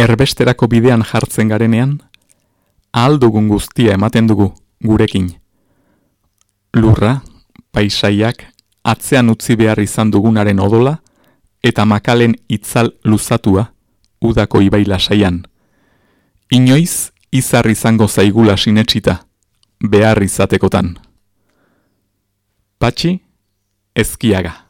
erbesterako bidean jartzen garenean, ahaldugun guztia ematen dugu gurekin. Lurra, paisaiak, atzean utzi behar izan dugunaren odola, eta makalen itzal luzatua, udako ibaila saian. Inoiz, izar izango zaigula sinetsita, behar izatekotan. Patxi, ezkiaga.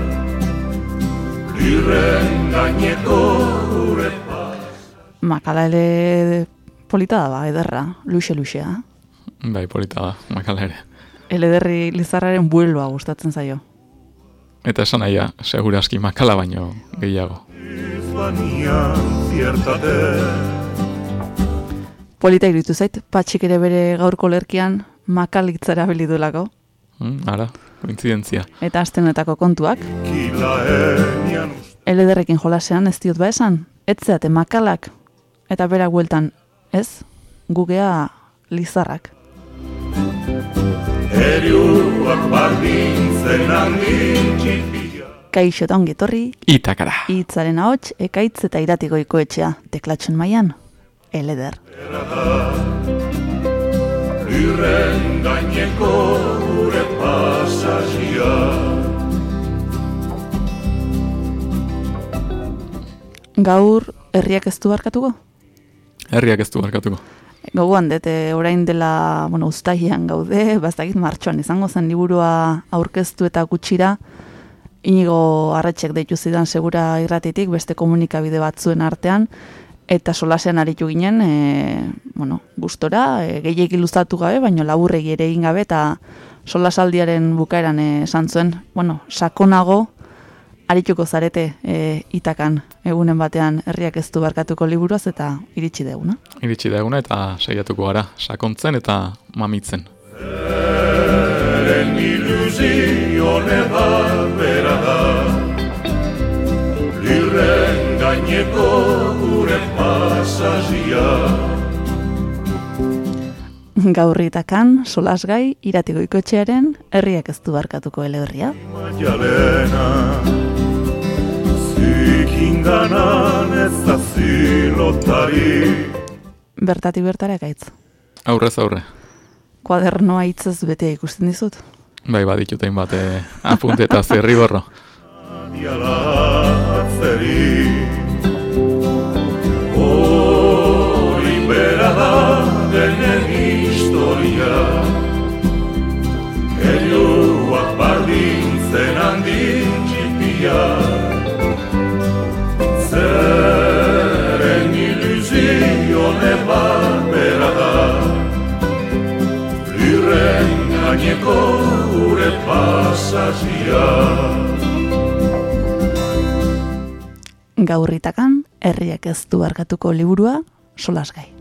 Makala ere polita da ba, ederra, luxe luxea. Bai, polita da, makala ere. Elederri lizarraren buelua gustatzen zaio. Eta esan nahi, seguraski makala baino gehiago. Polita iritu zait, patxik ere bere gaurko lerkian makalitzara belidulako. Mm, ara, kointzidentzia. Eta astenetako kontuak. Elederrekin jolasean ez diot ba esan, etzeate makalak. Eta bera gueltan, ez, gugea lizarrak. Kaixo eta ongi torri. Itakara. Itzaren ahots, ekaitz eta iratiko ikoetxea, teklatxen maian eleder. Lirren gaineko gure pasazia Gaur, herriak ez du barkatuko? Herriak ez du barkatuko. Gauan, dete, orain dela, bueno, ustaian gaude, bastakit martxoan izango zen liburua aurkeztu eta gutxira, inigo arretxek deitu zidan segura irratitik, beste komunikabide batzuen artean, eta solasean aritu ginen, e, bueno, gustora, e, gehiegi luzatu gabe, baino laburregi ere egin gabe, eta solasaldiaren bukaeran e, esan zuen, bueno, sakonago, arituko zarete e, itakan egunen batean herriak ez du barkatuko liburuaz eta iritsi deguna. Iritsi deguna eta saiatuko gara, sakontzen eta mamitzen. Eren ilusio bera da, lirren gaineko gure pasazia. Gaurritakan, solasgai, iratiko ikotxearen, herriak ez du barkatuko eleberria. Maialena, zikinganan ez da zilotari. Bertati bertare gaitz. Aurrez aurre. Kuadernoa hitzez bete ikusten dizut. Bai, baditutein bate apunte eta zerri borro. denen historia Elioak bardin zen handin txipia Zeren ilusio nebat bera da. Lirren gaineko gure pasazia. Gaurritakan, herriak ez du barkatuko liburua, solasgai.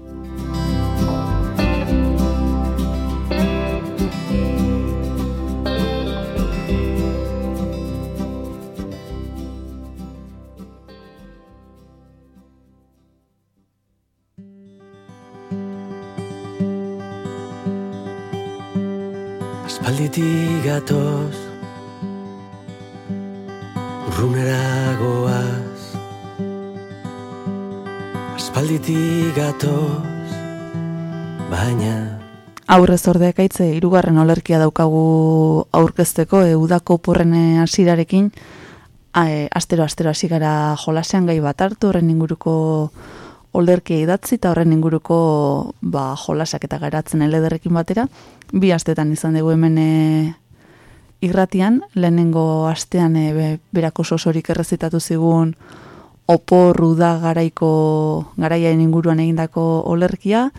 Aspalditik gatoz Urrunera goaz Aspalditik gatoz baina Aurrez ordea ekaitze, irugarren olerkia daukagu aurkezteko, e, udako porren e, hasirarekin e, astero astero hasi jolasean gai bat hartu, horren inguruko olerkia idatzi eta horren inguruko ba, jolasak eta garatzen elederrekin batera. Bi astetan izan dugu hemen e, irratian, lehenengo astean e, be, berako sosorik errezitatu zigun opor ruda garaiko garaiaen inguruan egindako olerkia,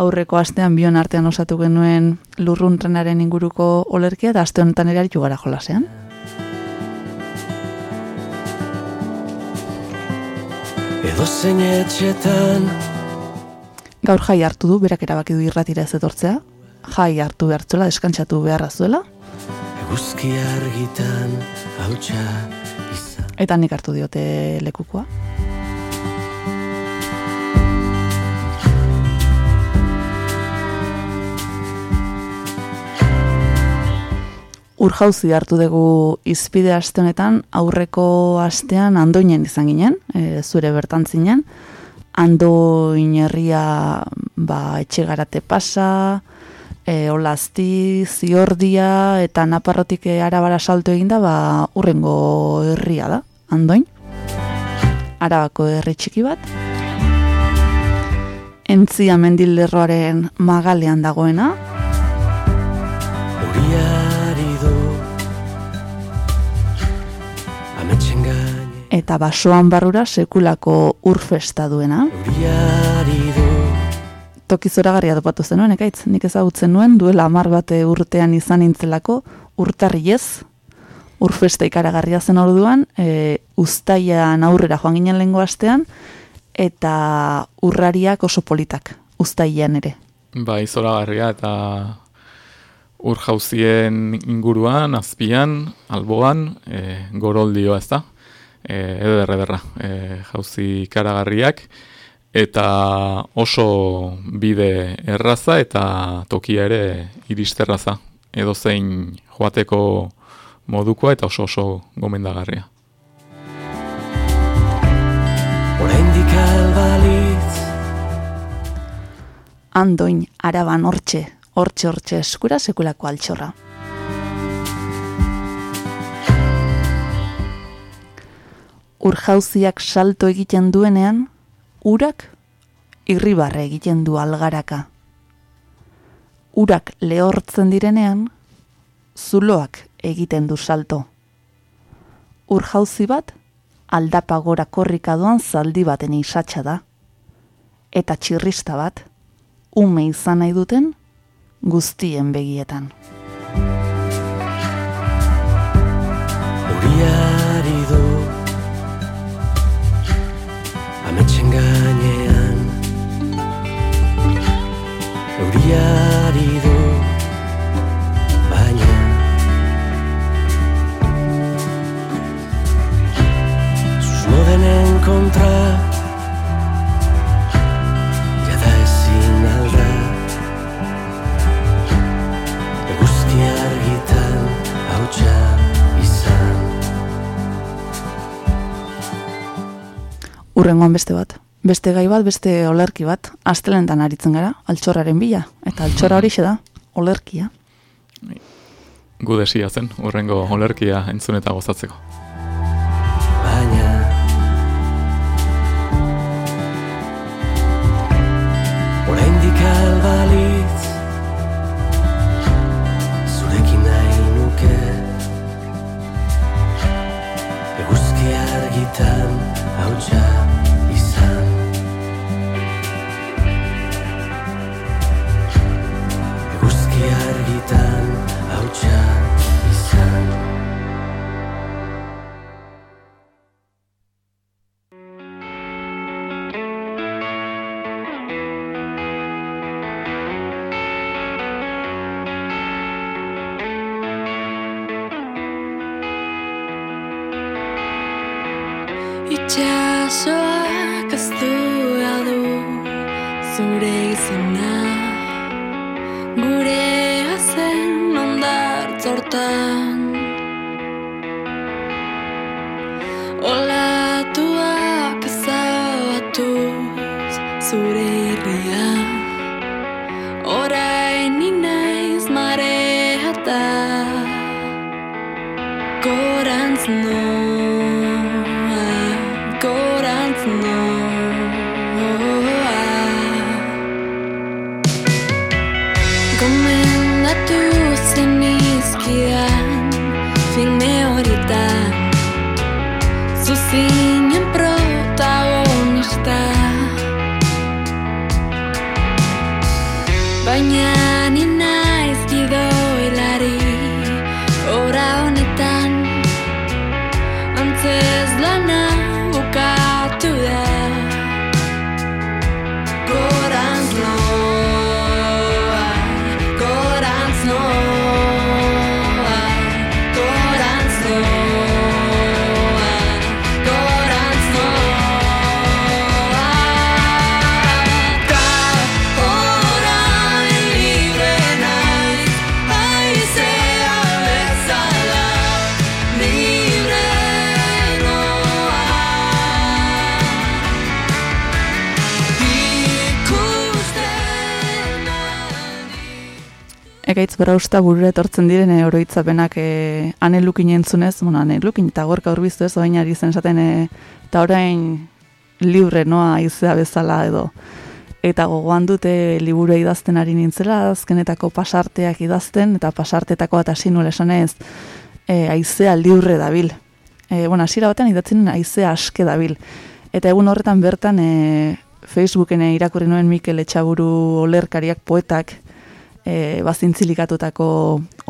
aurreko astean bion artean osatu genuen lurruntrenaren inguruko olerkia, eta aste honetan ere gara jolasean. Edo zein etxetan. Gaur jai hartu du, berak erabaki du irratira ez etortzea, jai hartu behartzuela, deskantzatu beharra zuela, eguzki argitan hautsa izan. Eta nik hartu diote lekukoa. Urjauzi hartu dugu izpide aste honetan, aurreko astean andoinen izan ginen, e, zure bertan zinen, andoin herria ba, etxegarate pasa, e, olazti, ziordia eta naparrotik e, arabara salto eginda, ba, urrengo herria da, andoin. Arabako herri txiki bat. Entzia mendillerroaren magalean dagoena, eta basoan barrura sekulako urfesta duena. Toki zoragarria topatu zenuen, ekaitz, nik ezagutzen nuen, duela amar bate urtean izan nintzelako, urtarriez, urfesta ikaragarria zen orduan, e, ustaian aurrera joan ginen lehengo astean, eta urrariak oso politak, ustaian ere. Bai, zoragarria eta ur jauzien inguruan, azpian, alboan, e, goroldioa ez da. E, eder, ederra, e, jauzi karagarriak, eta oso bide erraza eta tokia ere iristerraza. Edo zein joateko modukoa eta oso oso gomendagarria. Oraindik albalitz Andoin, araban hortxe, hortxe hortxe eskura sekulako altxorra. Urjauziak salto egiten duenean, urak irribarre egiten du algaraka. Urak lehortzen direnean, zuloak egiten du salto. Urjauzi bat, aldapa gora korrika doan zaldi baten isatxa da. Eta txirrista bat, ume izan nahi duten, guztien begietan. Ametxen gainean Uriari du Baina Susmo denen kontra Urrengoan beste bat. Beste gai bat, beste olerki bat. Astelentan aritzen gara, altxorraren bila. Eta altxorra hori da, olerkia. Gu desia zen, urrengo olerkia entzun eta gozatzeko. Ekaitz berausta burura etortzen diren e, oroitzapenak e, anelukin entzunez, bueno, anelukin eta gorka urbiztu ez, orain ari zen esaten, e, eta orain libre noa izea bezala edo. Eta gogoan dute liburu idazten ari nintzela, azkenetako pasarteak idazten, eta pasartetako eta sinul esanez, e, aizea libre dabil. E, bueno, hasiera batean idatzen aizea aske dabil. Eta egun horretan bertan e, Facebooken irakurri nuen Mikel Etxaburu olerkariak poetak e, bazintzilikatutako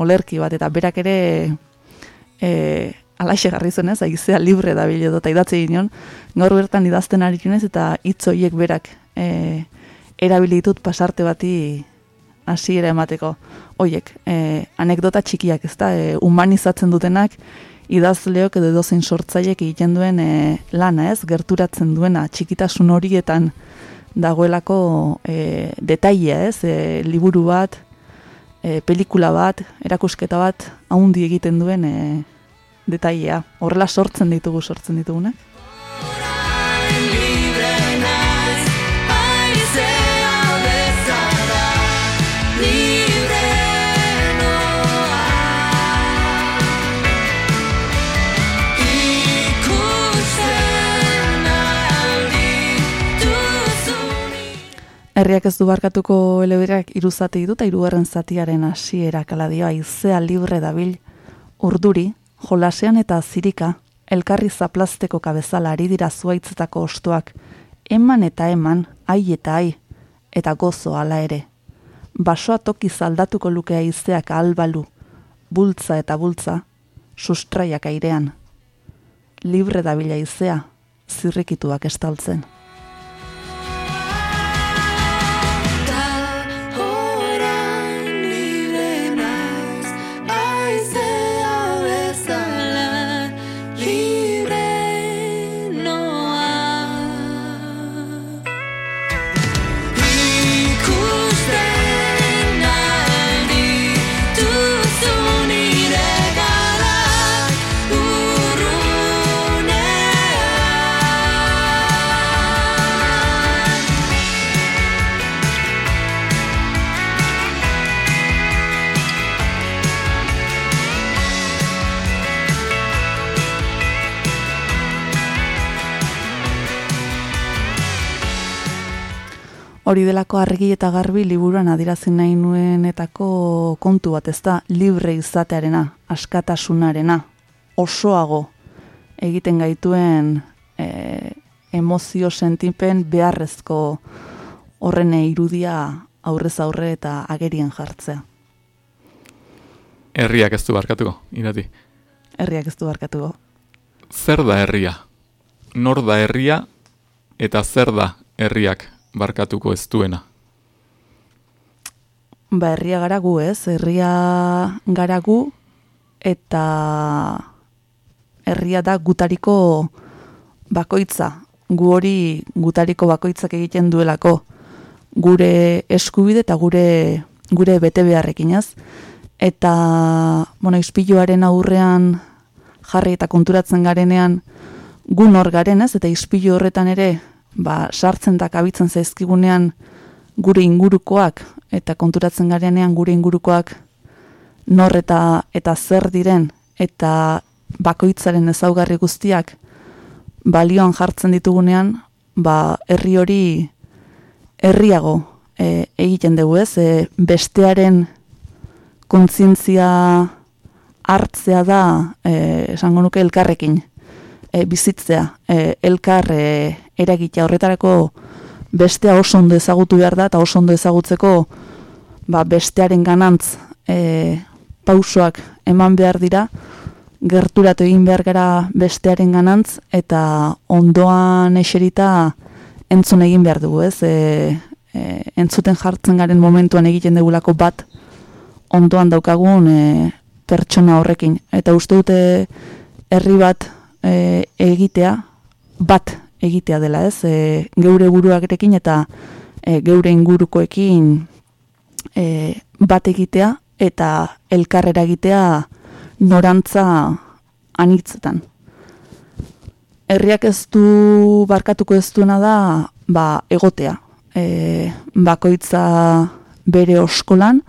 olerki bat, eta berak ere e, alaxe garri zen ez, aizea libre dabil edo, eta idatzi ginen, gaur bertan idazten ari ginez, eta hitz horiek berak e, erabilitut pasarte bati hasiera emateko. Hoiek, e, anekdota txikiak, ez da, e, humanizatzen dutenak, idazleok edo edozein sortzaiek egiten duen e, lana, ez, gerturatzen duena, txikitasun horietan dagoelako e, detailea, ez, e, liburu bat, e, pelikula bat, erakusketa bat, haundi egiten duen e, detailea. Horrela sortzen ditugu, sortzen ditugunak. Herriak ez du barkatuko eleberak hiru zati ditu eta hirugarren zatiaren hasiera kaladio aizea libre dabil urduri, jolasean eta zirika, elkarri zaplasteko kabezala ari dira zuaitzetako ostoak, eman eta eman, ai eta ai, eta gozo hala ere. Basoa toki zaldatuko luke aizeak albalu, bultza eta bultza, sustraiak airean. Libre dabila aizea, zirrikituak estaltzen. Hori delako argi eta garbi liburuan adirazi nahi nuenetako kontu bat, ez da, libre izatearena, askatasunarena, osoago egiten gaituen e, emozio sentipen beharrezko horrene irudia aurrez aurre eta agerien jartzea. Herriak ez du barkatuko, irati. Herriak ez du barkatuko. Zer da herria? Nor da herria eta zer da herriak barkatuko ez duena? Ba, herria gara gu ez, herria gara gu eta herria da gutariko bakoitza, gu hori gutariko bakoitzak egiten duelako gure eskubide eta gure gure bete beharrekin ez. Eta, bueno, ispiluaren aurrean jarri eta konturatzen garenean gu nor garen ez, eta ispilu horretan ere, ba, sartzen da kabitzen zaizkigunean gure ingurukoak, eta konturatzen garenean gure ingurukoak nor eta, eta zer diren, eta bakoitzaren ezaugarri guztiak balioan jartzen ditugunean, ba, herri hori herriago e, egiten dugu ez, e, bestearen kontzientzia hartzea da, e, esango nuke elkarrekin, e, bizitzea, e, elkar e, eragitea horretarako bestea oso ondo ezagutu behar da, eta oso ondo ezagutzeko ba, bestearen ganantz e, pausoak eman behar dira, gerturatu egin behar gara bestearen ganantz, eta ondoan eserita entzun egin behar dugu, ez? E, e, entzuten jartzen garen momentuan egiten dugulako bat ondoan daukagun e, pertsona horrekin. Eta uste dute herri bat e, egitea, bat egitea dela, ez? E, geure buruarekin eta e, geure ingurukoekin e, bat egitea eta elkarrera egitea norantza anitzetan. Herriak ez du barkatuko ez duena da ba, egotea. E, bakoitza bere oskolan,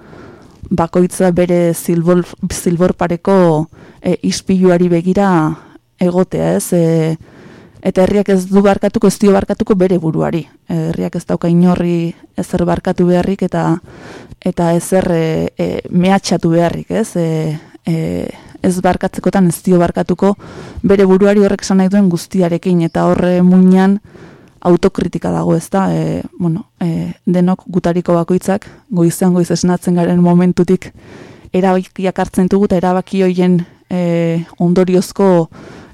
bakoitza bere zilbor, zilborpareko e, ispiluari begira egotea, ez? E, eta herriak ez du barkatuko, ez dio barkatuko bere buruari. E, herriak ez dauka inorri ezer barkatu beharrik eta eta ezer e, e, mehatxatu beharrik, ez? E, e, ez barkatzekotan ez dio barkatuko bere buruari horrek esan nahi duen guztiarekin eta horre muinan autokritika dago ez da, e, bueno, e, denok gutariko bakoitzak, goizean goiz esnatzen garen momentutik erabakiak hartzen dugu eta erabaki hoien e, ondoriozko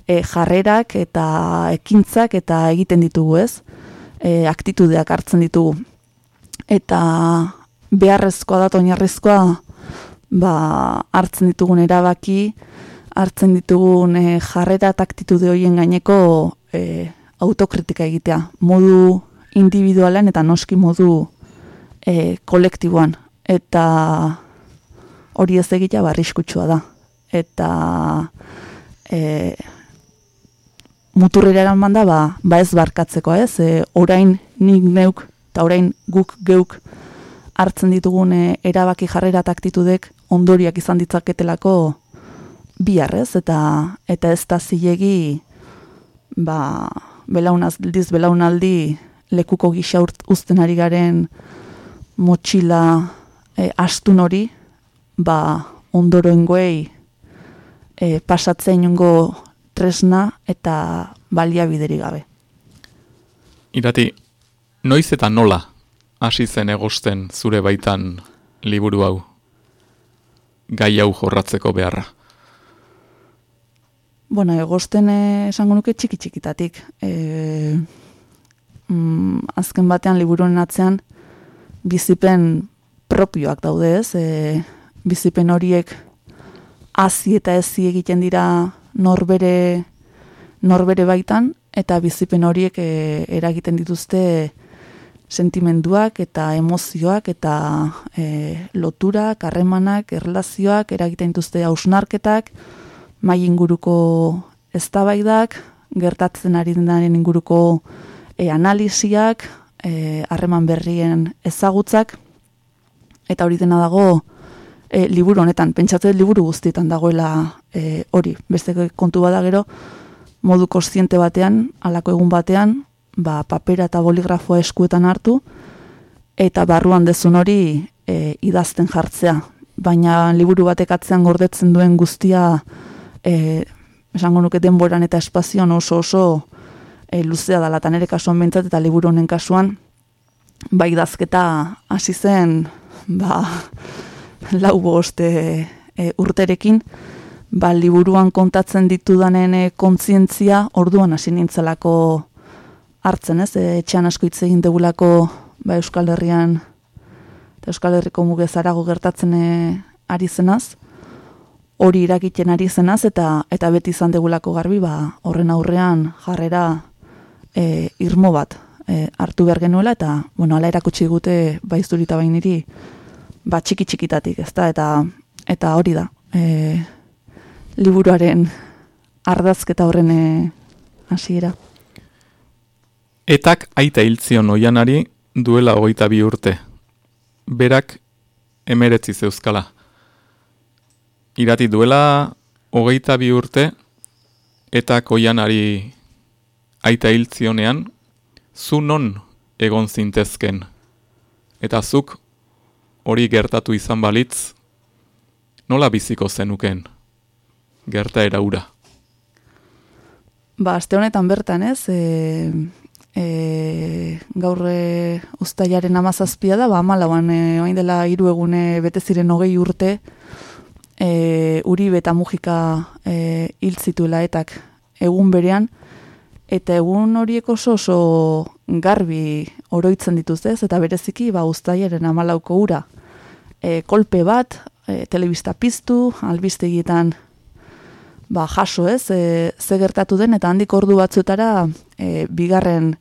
e, jarrerak eta ekintzak eta egiten ditugu ez, e, aktitudeak hartzen ditugu. Eta beharrezkoa da, oinarrezkoa, ba, hartzen ditugun erabaki, hartzen ditugun e, jarrera eta aktitude hoien gaineko e, autokritika egitea, modu individualan eta noski modu e, kolektiboan. Eta hori ez egitea barriskutsua da. Eta e, muturrera eraman da, ba, ba ez barkatzeko, ez? E, orain nik neuk eta orain guk geuk hartzen ditugun e, erabaki jarrera eta aktitudek ondoriak izan ditzaketelako bihar, ez? Eta, eta ez da zilegi ba, belaunaldiz belaunaldi lekuko gisa uzten ari garen motxila e, astun hori, ba, ondoroengoei e, pasatzen inongo tresna eta baliabiderik gabe. Irati, noiz eta nola hasi zen egosten zure baitan liburu hau? Gai hau jorratzeko beharra. Bueno, egosten eh, esango nuke txiki txikitatik. E, mm, azken batean liburuaren atzean bizipen propioak daude ez. E, bizipen horiek hazi eta ezi egiten dira norbere, norbere baitan, eta bizipen horiek e, eragiten dituzte sentimenduak eta emozioak eta e, loturak, harremanak, erlazioak, eragiten dituzte hausnarketak, mai inguruko eztabaidak, gertatzen ari denaren inguruko e, analisiak, e, harreman berrien ezagutzak, eta hori dena dago e, liburu honetan, pentsatzen liburu guztietan dagoela e, hori, beste kontu bada gero, modu kontziente batean, halako egun batean, ba, papera eta boligrafoa eskuetan hartu, eta barruan dezun hori e, idazten jartzea. Baina liburu batek atzean gordetzen duen guztia, e, esango nuke denboran eta espazioan oso oso e, luzea da latan ere kasuan bentsat eta liburu honen kasuan, ba idazketa hasi zen, ba, lau boste e, urterekin, ba, liburuan kontatzen ditudanen e, kontzientzia orduan hasi nintzelako hartzen, ez? E, etxean asko hitz egin degulako ba, Euskal Herrian eta Euskal Herriko mugezarago gertatzen e, ari zenaz, hori irakiten ari zenaz eta eta beti izan degulako garbi, ba, horren aurrean jarrera e, irmo bat e, hartu behar genuela eta, bueno, ala erakutsi gute baizturita bainiri, ba, txiki txikitatik, ezta? Eta, eta hori da, e, liburuaren ardazketa horren e, hasiera. Etak aita hiltzion oianari duela hogeita bi urte. Berak emeretzi zeuzkala. Irati duela hogeita bi urte eta koianari aita hil zionean, zu non egon zintezken, eta zuk hori gertatu izan balitz, nola biziko zenuken, gertaera ura. Ba, aste honetan bertan, ez, e, e, gaur e, ustaiaren amazazpia da, ba, amalauan, e, oain dela hiru egune bete ziren hogei urte, e, Uribe eta Mujika e, hil zituela etak egun berean, eta egun horiek oso oso garbi oroitzen dituzte, ez, eta bereziki, ba, ustaiaren amalauko ura. E, kolpe bat, e, telebista piztu, albistegietan ba, jaso ez, e, ze gertatu den, eta handik ordu batzuetara e, bigarren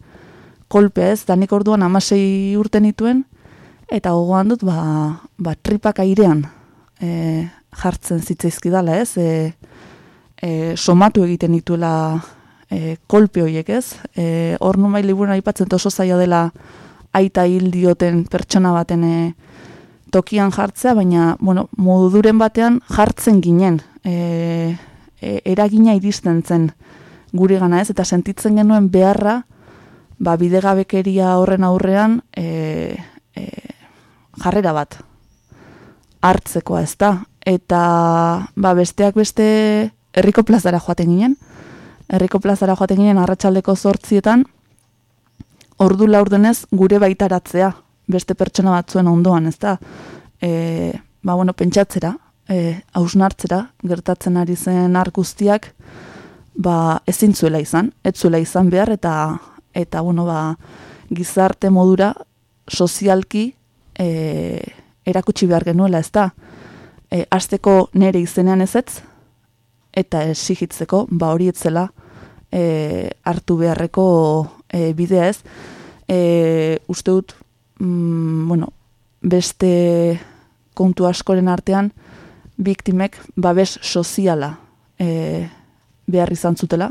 kolpea ez, danik orduan amasei urte nituen, eta gogoan dut, ba, ba tripak airean e, jartzen zitzaizkidala ez, e, e, somatu egiten dituela e, kolpe horiek ez, e, hor numai liburuan aipatzen oso zaila dela aita hil dioten pertsona baten e, tokian jartzea, baina, bueno, modu duren batean jartzen ginen, e, e, eragina iristen zen guri gana ez, eta sentitzen genuen beharra, ba, bidegabekeria horren aurrean, e, e, jarrera bat, hartzekoa ez da, eta ba, besteak beste herriko plazara joaten ginen, herriko plazara joaten ginen arratsaldeko zortzietan, ordu laurdenez gure baitaratzea, beste pertsona batzuen ondoan, ez da, e, ba, bueno, pentsatzera, e, hausnartzera, gertatzen ari zen ark guztiak, ba, ezin zuela izan, ez zuela izan behar, eta, eta bueno, ba, gizarte modura, sozialki, e, erakutsi behar genuela, ez da, e, azteko nere izenean ezetz, eta esigitzeko, ba hori etzela e, hartu beharreko e, bidea ez. E, uste dut, mm, bueno, beste kontu askoren artean, biktimek babes soziala e, behar izan zutela,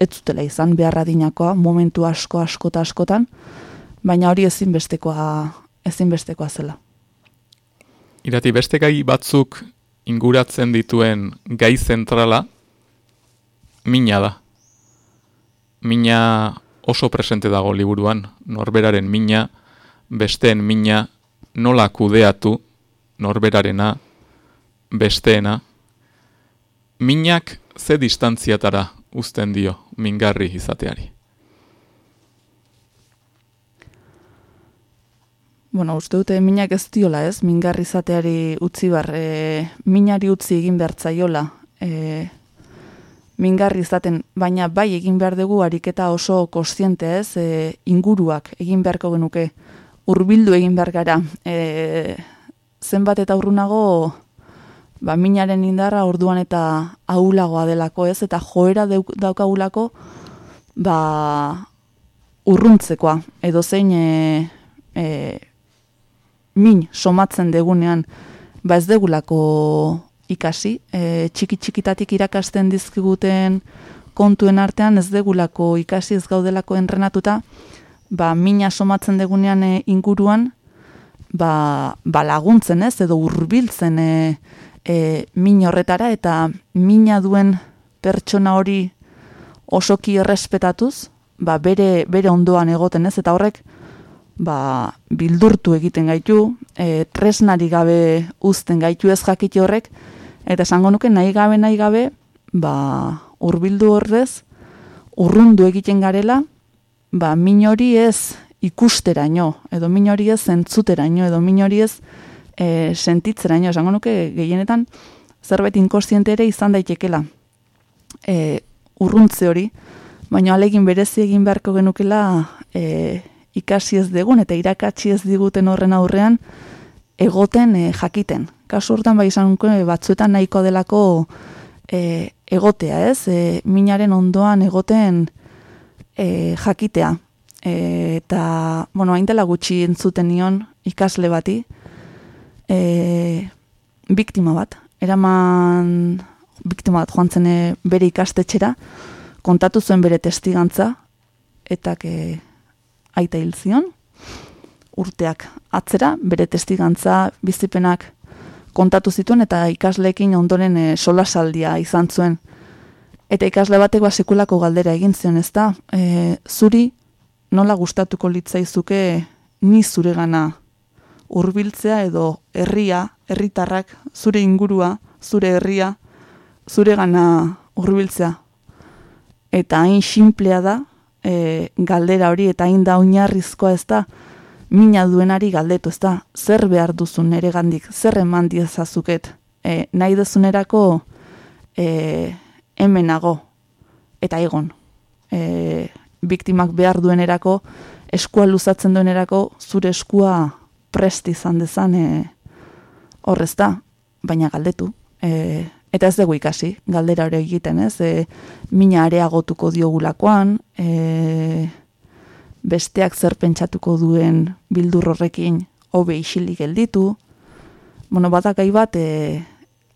ez zutela izan beharra dinakoa, momentu asko askota askotan, baina hori ezinbestekoa ezinbestekoa zela. Irati, beste gai batzuk inguratzen dituen gai zentrala, mina da. Mina oso presente dago liburuan, norberaren mina, besteen mina, nola kudeatu, norberarena, besteena. Minak ze distantziatara uzten dio mingarri izateari. Bueno, uste dute minak ez diola, ez? Mingarri izateari utzi bar, e, minari utzi egin bertzaiola. E, mingarri izaten, baina bai egin behar dugu ariketa oso kostiente, ez? E, inguruak egin beharko genuke, hurbildu egin behar gara. E, zenbat eta urrunago, ba, minaren indarra orduan eta ahulagoa delako, ez? Eta joera daukagulako, ba, urruntzekoa, edo zein e, e, min somatzen degunean ba ez degulako ikasi, e, txiki txikitatik irakasten dizkiguten kontuen artean ez degulako ikasi ez gaudelako enrenatuta, ba mina somatzen degunean e, inguruan ba, ba laguntzen ez, edo hurbiltzen e, e, min horretara eta mina duen pertsona hori osoki errespetatuz, ba bere, bere ondoan egoten ez, eta horrek ba, bildurtu egiten gaitu, e, tresnari gabe uzten gaitu ez jakite horrek, eta esango nuke nahi gabe nahi gabe, ba, hurbildu ordez, urrundu egiten garela, ba, min hori ez ikusteraino, edo min hori ez entzuteraino, edo min hori ez e, sentitzeraino, esango nuke gehienetan zerbait inkostiente ere izan daitekela e, urruntze hori, baina alegin berezi egin beharko genukela e, ikasi ez degun eta irakatsi ez diguten horren aurrean egoten e, jakiten. Kasu hortan bai izan batzuetan nahiko delako e, egotea, ez? E, minaren ondoan egoten e, jakitea. E, eta, bueno, hain dela gutxi entzuten nion ikasle bati, e, biktima bat, eraman biktima bat joan zen bere ikastetxera, kontatu zuen bere testigantza, eta ke, aita hil zion, urteak atzera, bere testigantza bizipenak kontatu zituen, eta ikasleekin ondoren e, solasaldia izan zuen. Eta ikasle batek ba sekulako galdera egin zion, ezta? E, zuri nola gustatuko litzaizuke ni zuregana hurbiltzea edo herria, herritarrak, zure ingurua, zure herria, zuregana hurbiltzea. Eta hain simplea da, e, galdera hori eta hain da oinarrizkoa ez da, mina duenari galdetu ez da, zer behar duzun ere gandik, zer eman diezazuket, e, nahi dezunerako e, hemenago, eta egon. E, biktimak behar duenerako, eskua luzatzen duenerako, zure eskua prest izan dezan e, horrez da, baina galdetu. E, eta ez dugu ikasi, galdera hori egiten, ez? E, mina areagotuko diogulakoan, e, besteak zer pentsatuko duen bildur horrekin hobe isilik gelditu. Bueno, badakai bat e,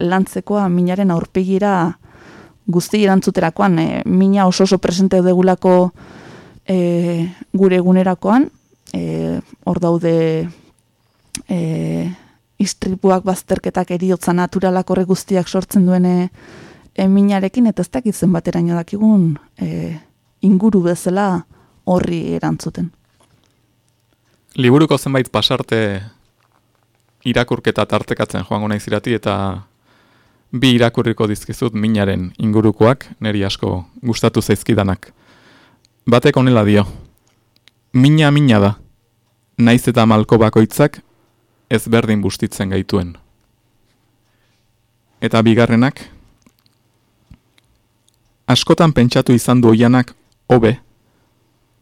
lantzekoa minaren aurpegira guzti erantzuterakoan, e, mina oso oso presente degulako e, gure egunerakoan, e, hor daude e, istripuak bazterketak eriotza naturalak horre guztiak sortzen duene e, minarekin, eta ez dakit zenbateraino dakigun e, inguru bezala horri erantzuten. Liburuko zenbait pasarte irakurketa tartekatzen joango naiz irati eta bi irakurriko dizkizut minaren ingurukoak, neri asko gustatu zaizkidanak. Batek honela dio. Mina mina da. Naiz eta malko bakoitzak ez berdin bustitzen gaituen. Eta bigarrenak askotan pentsatu izan du oianak hobe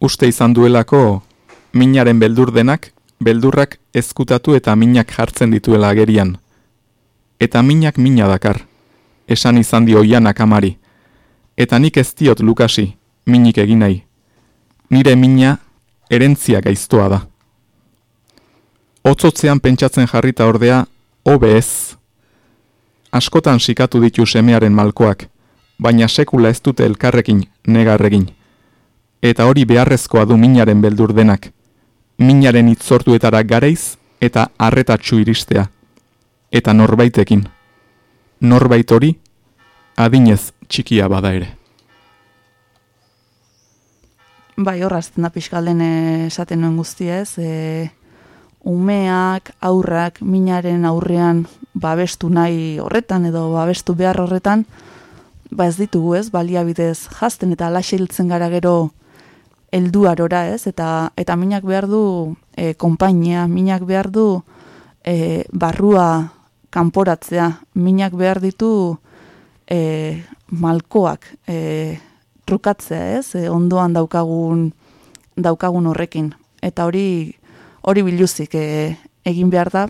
uste izan duelako minaren beldur denak, beldurrak ezkutatu eta minak jartzen dituela agerian. Eta minak mina dakar, esan izan dio oianak amari. Eta nik ez diot lukasi, minik egin nahi. Nire mina erentzia gaiztoa da. Otzotzean pentsatzen jarrita ordea, hobe ez. Askotan sikatu ditu semearen malkoak, baina sekula ez dute elkarrekin negarregin eta hori beharrezkoa du minaren beldur denak. Minaren itzortuetara gareiz eta arretatsu iristea. Eta norbaitekin. Norbait hori, adinez txikia bada ere. Bai, horra, azten da pixkalden esaten nuen guztia ez, e, umeak, aurrak, minaren aurrean babestu nahi horretan edo babestu behar horretan, ba ez ditugu ez, baliabidez jazten eta alaxiltzen gara gero helduarora, ez? Eta eta minak behar du e, konpainia, minak behar du e, barrua kanporatzea, minak behar ditu e, malkoak e, trukatzea, ez? E, ondoan daukagun daukagun horrekin. Eta hori hori biluzik e, egin behar da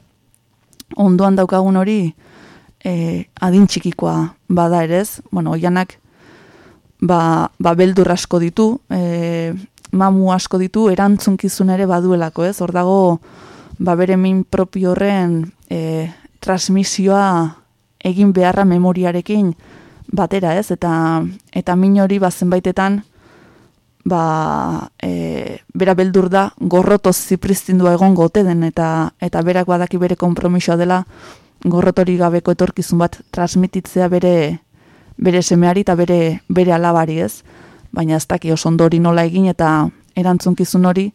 ondoan daukagun hori e, adin txikikoa bada ere, ez? Bueno, oianak ba, ba beldur asko ditu, e, mamu asko ditu, erantzunkizun ere baduelako, ez? Hor dago, ba bere min propio horren e, transmisioa egin beharra memoriarekin batera, ez? Eta, eta min hori ba zenbaitetan, ba, e, bera beldur da, gorrotoz zipristindua egon gote den, eta, eta berak badaki bere kompromisoa dela, gorrotori gabeko etorkizun bat transmititzea bere bere semeari eta bere, bere alabari ez. Baina ez daki oso ondori nola egin eta erantzunkizun hori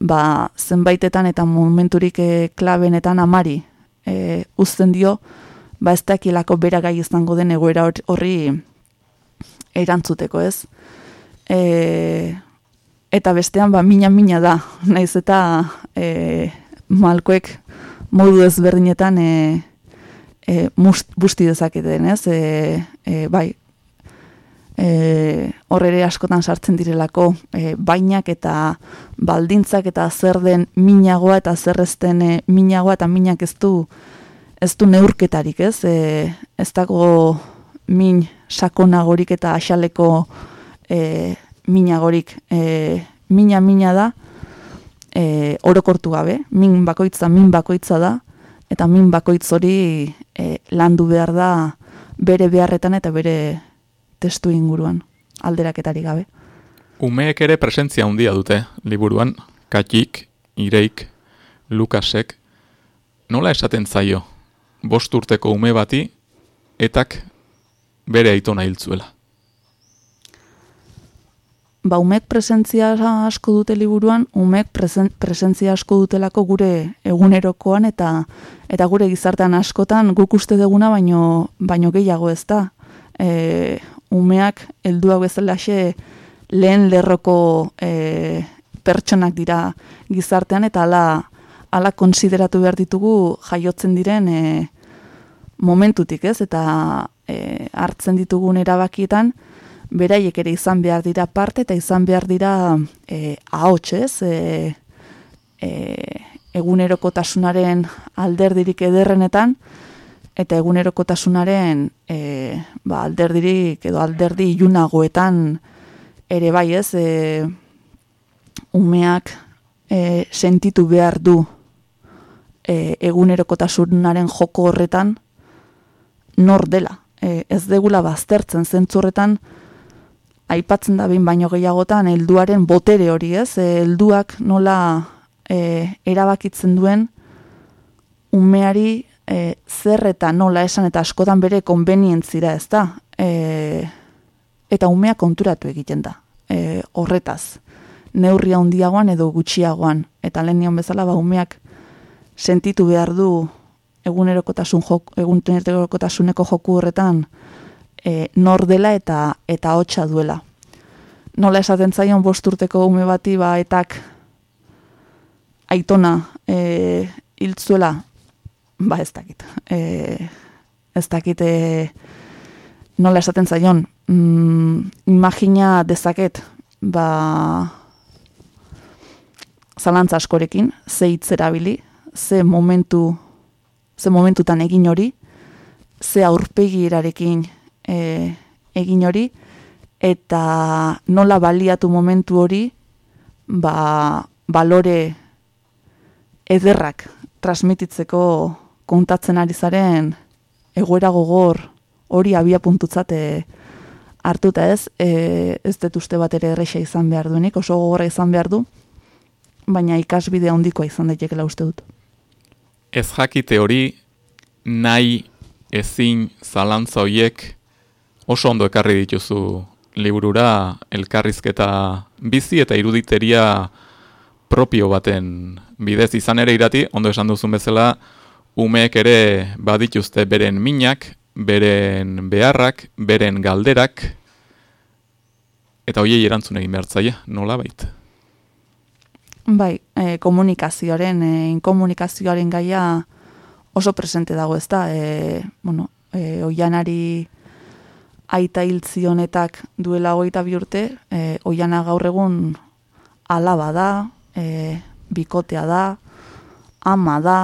ba, zenbaitetan eta momenturik e, klabenetan amari e, uzten dio, ba ez dakilako bera gai izango den egoera horri erantzuteko ez. E, eta bestean ba mina-mina da, naiz eta e, malkoek modu ezberdinetan e, e, must, busti dezaketen, ez? E, e, bai, e, hor ere askotan sartzen direlako, e, bainak eta baldintzak eta zer den minagoa eta zer ez den e, minagoa eta minak ez du, ez du neurketarik, ez? E, ez dago min sakonagorik eta asaleko e, minagorik. E, mina mina da, e, orokortu gabe, min bakoitza, min bakoitza da, eta min bakoitz hori e, landu behar da bere beharretan eta bere testu inguruan alderaketari gabe. Umeek ere presentzia handia dute liburuan, Katik, Ireik, Lukasek, nola esaten zaio, bost urteko ume bati, etak bere aitona hiltzuela. ba, umek presentzia asko dute liburuan, umek presen, presentzia asko dutelako gure egunerokoan eta eta gure gizartean askotan guk uste duguna baino, baino gehiago ez da. E, umeak helduak bezalaxe lehen lerroko e, pertsonak dira gizartean eta ala, ala konsideratu behar ditugu jaiotzen diren e, momentutik ez? Eta e, hartzen ditugun erabakietan beraiek ere izan behar dira parte eta izan behar dira e, ahots ez? E, e, egunerokotasunaren alderdirik ederrenetan eta egunerokotasunaren e, ba, alderdirik edo alderdi ilunagoetan ere bai ez e, umeak e, sentitu behar du e, egunerokotasunaren joko horretan nor dela. E, ez degula baztertzen zentzurretan aipatzen da behin baino gehiagotan helduaren botere hori, ez? E, helduak nola e, erabakitzen duen umeari e, zer eta nola esan eta askotan bere konbenientzira, ez da? E, eta umea konturatu egiten da. E, horretaz, neurria handiagoan edo gutxiagoan. Eta lehen nion bezala, ba, umeak sentitu behar du egunerokotasun jok, egunerokotasuneko joku horretan e, nor dela eta eta hotsa duela. Nola esaten zaion bost urteko ume bati ba etak aitona e, hiltzuela ba ez dakit. E, ez dakit e, nola esaten zaion mm, imagina dezaket ba zalantza askorekin, ze hitz erabili, ze momentu ze momentutan egin hori, ze aurpegirarekin e, egin hori, eta nola baliatu momentu hori, ba, balore ederrak transmititzeko kontatzen ari zaren egoera gogor hori abia puntutzate hartuta ez, e, ez dut uste bat ere erreixa izan behar duenik, oso gogorra izan behar du, baina ikasbidea handikoa izan daitekela uste dut. Ez jakite hori nahi ezin zalantza hoiek oso ondo ekarri dituzu liburura elkarrizketa bizi eta iruditeria propio baten bidez izan ere irati, ondo esan duzun bezala, umeek ere badituzte beren minak, beren beharrak, beren galderak, eta hoiei erantzun egin behar zaia, nola baita? Bai, e, komunikazioaren, e, inkomunikazioaren gaia oso presente dago ez da. E, bueno, e, oianari aita hiltzionetak duela hogeita bi urte, e, oiana gaur egun alaba da, e, bikotea da, ama da,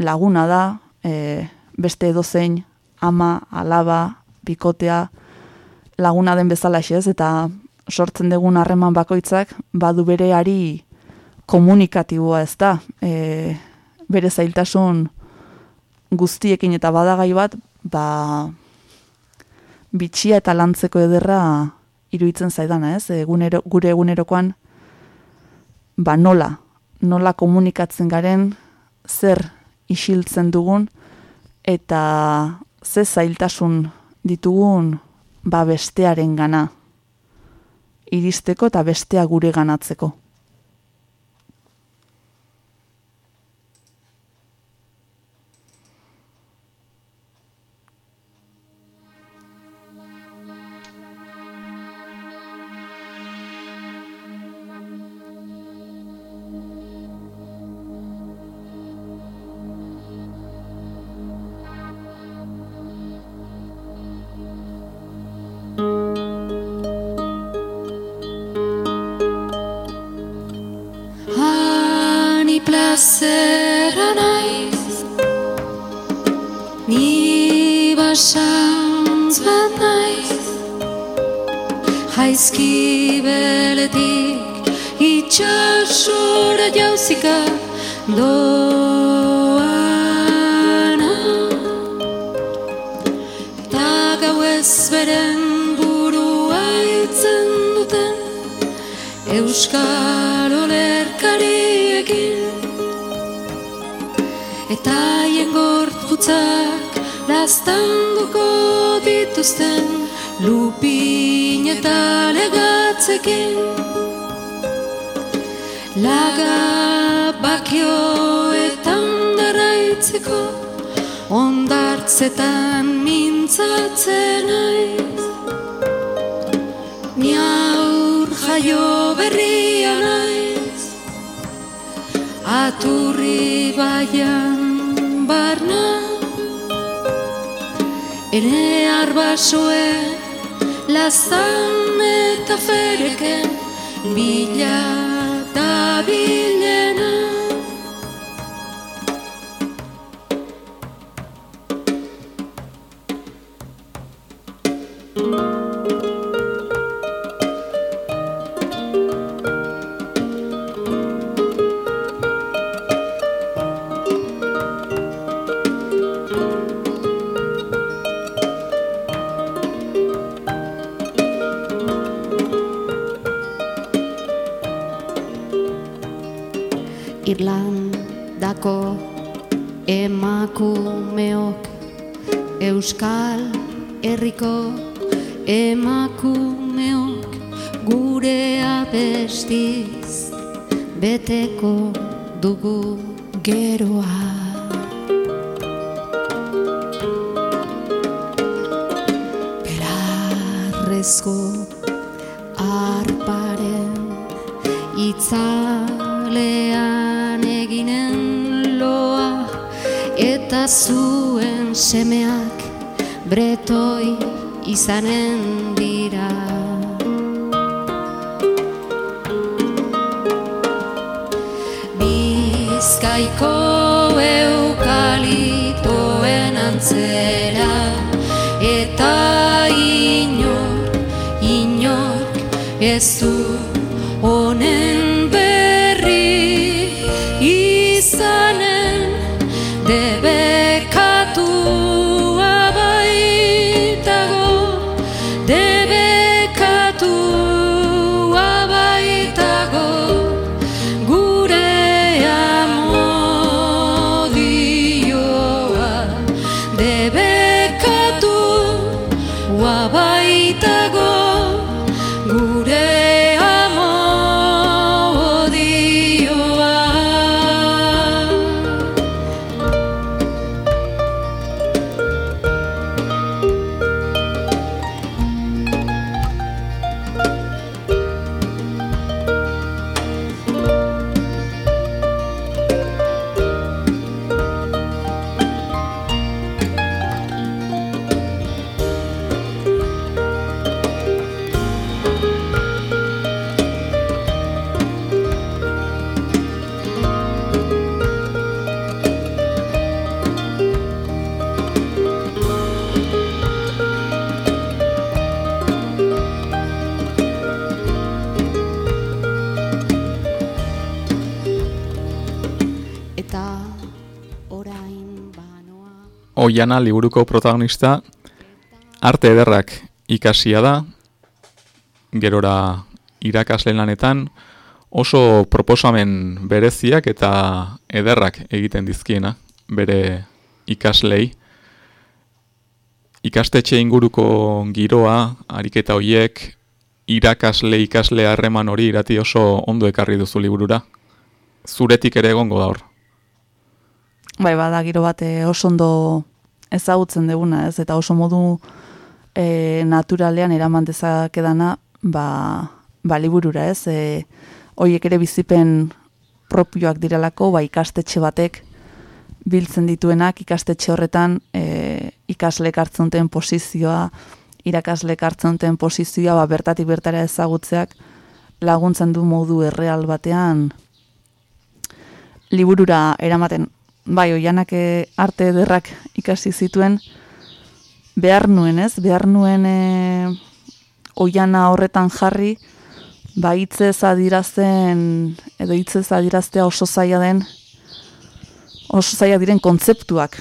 laguna da, e, beste edozein ama, alaba, bikotea, laguna den bezala ez, eta sortzen dugun harreman bakoitzak, badu bereari komunikatiboa ez da, e, bere zailtasun guztiekin eta badagai bat, ba, bitxia eta lantzeko ederra iruditzen zaidana, ez? Egunero, gure egunerokoan, ba, nola, nola komunikatzen garen, zer isiltzen dugun, eta ze zailtasun ditugun, ba, bestearen gana iristeko eta bestea gure ganatzeko. Plazera naiz Ni basantz bat naiz Jaizki beletik itxasora jauzika doana. Eta gau ez beren burua itzen duten Euskal olerkariekin Eta haien gorputzak Laztanduko dituzten lupin eta legatzekin. Laga bakioetan daraitzeko ondartzetan mintzatzen naiz. Ni aur jaio berria naiz. Aturri baian barna ere arbasoen lazan eta fereken bila da bilena Oiana liburuko protagonista arte ederrak ikasia da, gerora irakasle lanetan oso proposamen bereziak eta ederrak egiten dizkiena bere ikaslei. Ikastetxe inguruko giroa, ariketa hoiek, irakasle ikasle harreman hori irati oso ondo ekarri duzu liburura. Zuretik ere egongo da hor. Bai, bada giro bat eh, oso ondo ezagutzen deguna, ez? Eta oso modu e, naturalean eraman dezakedana, ba, ba liburura, ez? E, hoiek ere bizipen propioak direlako, ba ikastetxe batek biltzen dituenak, ikastetxe horretan e, ikaslek hartzen posizioa, irakaslek hartzen posizioa, ba, bertatik bertara ezagutzeak laguntzen du modu erreal batean liburura eramaten. Bai, oianak eh, arte ederrak ikasi zituen, behar nuen, ez? Behar nuen e, oiana horretan jarri, ba hitzez adirazten, edo hitzez adiraztea oso zaila den, oso zaila diren kontzeptuak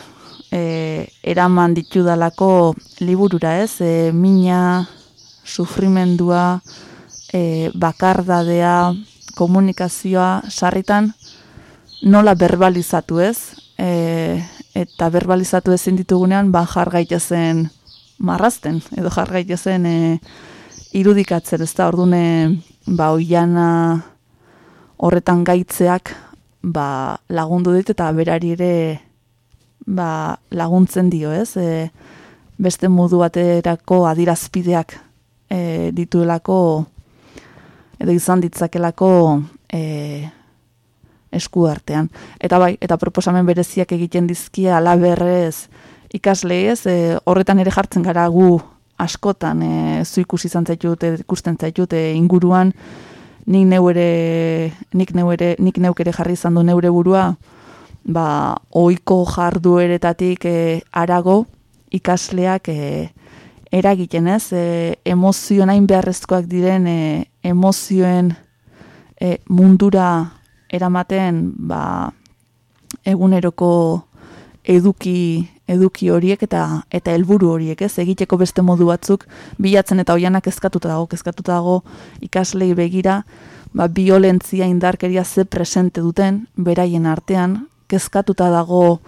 e, eraman ditudalako liburura, ez? E, mina, sufrimendua, e, bakardadea, komunikazioa sarritan, nola verbalizatu ez, e, eta verbalizatu ezin ditugunean, ba jar gaitezen marrazten, edo jargaitu zen e, irudikatzen, ez da, ordune, ba, oiana horretan gaitzeak, ba, lagundu dit eta berari ere ba, laguntzen dio, ez? E, beste modu baterako adirazpideak e, dituelako edo izan ditzakelako e, esku artean. Eta bai, eta proposamen bereziak egiten dizkia alaberrez ikasle ez, e, horretan ere jartzen gara gu askotan e, zu ikusi izan zaitut, ikusten zaitut e, inguruan, nik neu ere, nik neu ere, nik neuk ere jarri izan du neure burua, ba, oiko jardueretatik e, arago ikasleak e, eragiten ez, e, emozionain beharrezkoak diren e, emozioen e, mundura eramaten ba, eguneroko eduki eduki horiek eta eta helburu horiek, ez? Egiteko beste modu batzuk bilatzen eta hoianak kezkatuta dago, kezkatuta dago ikaslei begira, ba violentzia indarkeria ze presente duten beraien artean, kezkatuta dago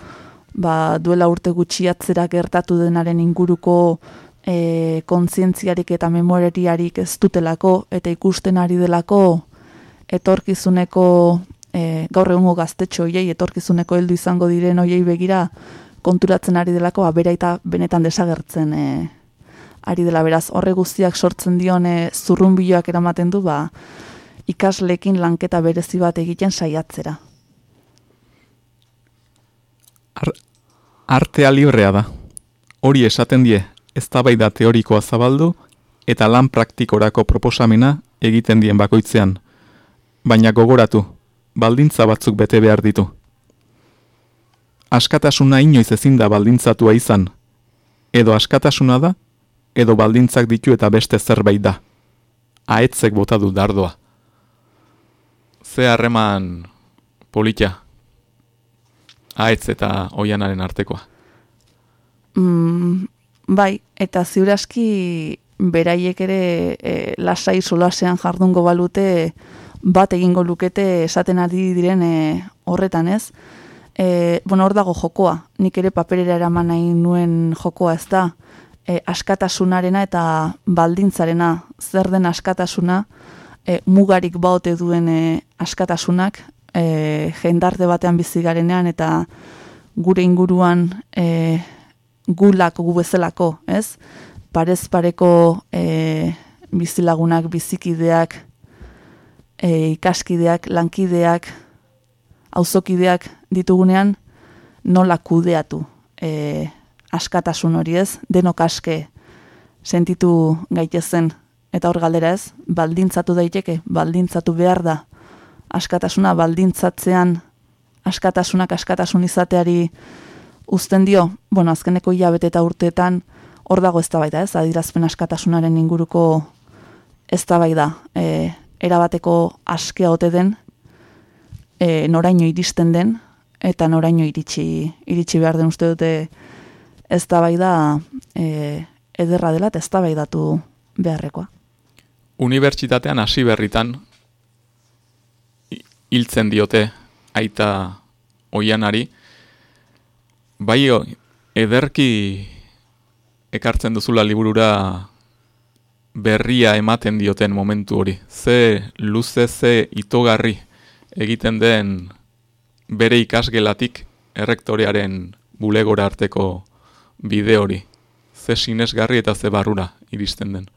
ba, duela urte gutxi atzera gertatu denaren inguruko e, kontzientziarik eta memoriariarik ez dutelako eta ikusten ari delako etorkizuneko e, gaur egungo gaztetxo hoiei etorkizuneko heldu izango diren hoiei begira konturatzen ari delako abera eta benetan desagertzen e, ari dela beraz horre guztiak sortzen dion e, zurrunbiloak eramaten du ba ikaslekin lanketa berezi bat egiten saiatzera. Ar artea librea da. Hori esaten die, eztabaida teorikoa zabaldu eta lan praktikorako proposamena egiten dien bakoitzean. Baina gogoratu, baldintza batzuk bete behar ditu. Askatasuna inoiz ezin da baldintzatua izan. Edo askatasuna da, edo baldintzak ditu eta beste zerbait da. Aetzek bota du dardoa. Ze harreman politia. Aetz eta oianaren artekoa. Mm, bai, eta ziuraski beraiek ere e, lasai solasean jardungo balute bat egingo lukete esaten ari diren e, horretan ez. E, bueno, hor dago jokoa, nik ere paperera eraman nahi nuen jokoa ez da, e, askatasunarena eta baldintzarena, zer den askatasuna, e, mugarik baote duen e, askatasunak, e, jendarte batean bizi garenean eta gure inguruan e, gulak gu bezalako, ez? Parez pareko e, bizilagunak, bizikideak, e, ikaskideak, lankideak, auzokideak ditugunean nola kudeatu e, askatasun hori ez, denok aske sentitu gaitezen. Eta hor galdera ez, baldintzatu daiteke, baldintzatu behar da. Askatasuna baldintzatzean askatasunak askatasun izateari uzten dio, bueno, azkeneko hilabete eta urteetan hor dago ez da baita ez, adirazpen askatasunaren inguruko ez da baita, e, erabateko askea ote den, e, noraino iristen den, eta noraino iritsi, iritsi behar den uste dute ez da bai da e, ederra dela eta ez da bai datu beharrekoa. Unibertsitatean hasi berritan hiltzen diote aita oianari, bai ederki ekartzen duzula liburura berria ematen dioten momentu hori. Ze luze, ze itogarri egiten den bere ikasgelatik errektorearen bulegora arteko bide hori. Ze sinesgarri eta ze barrura iristen den.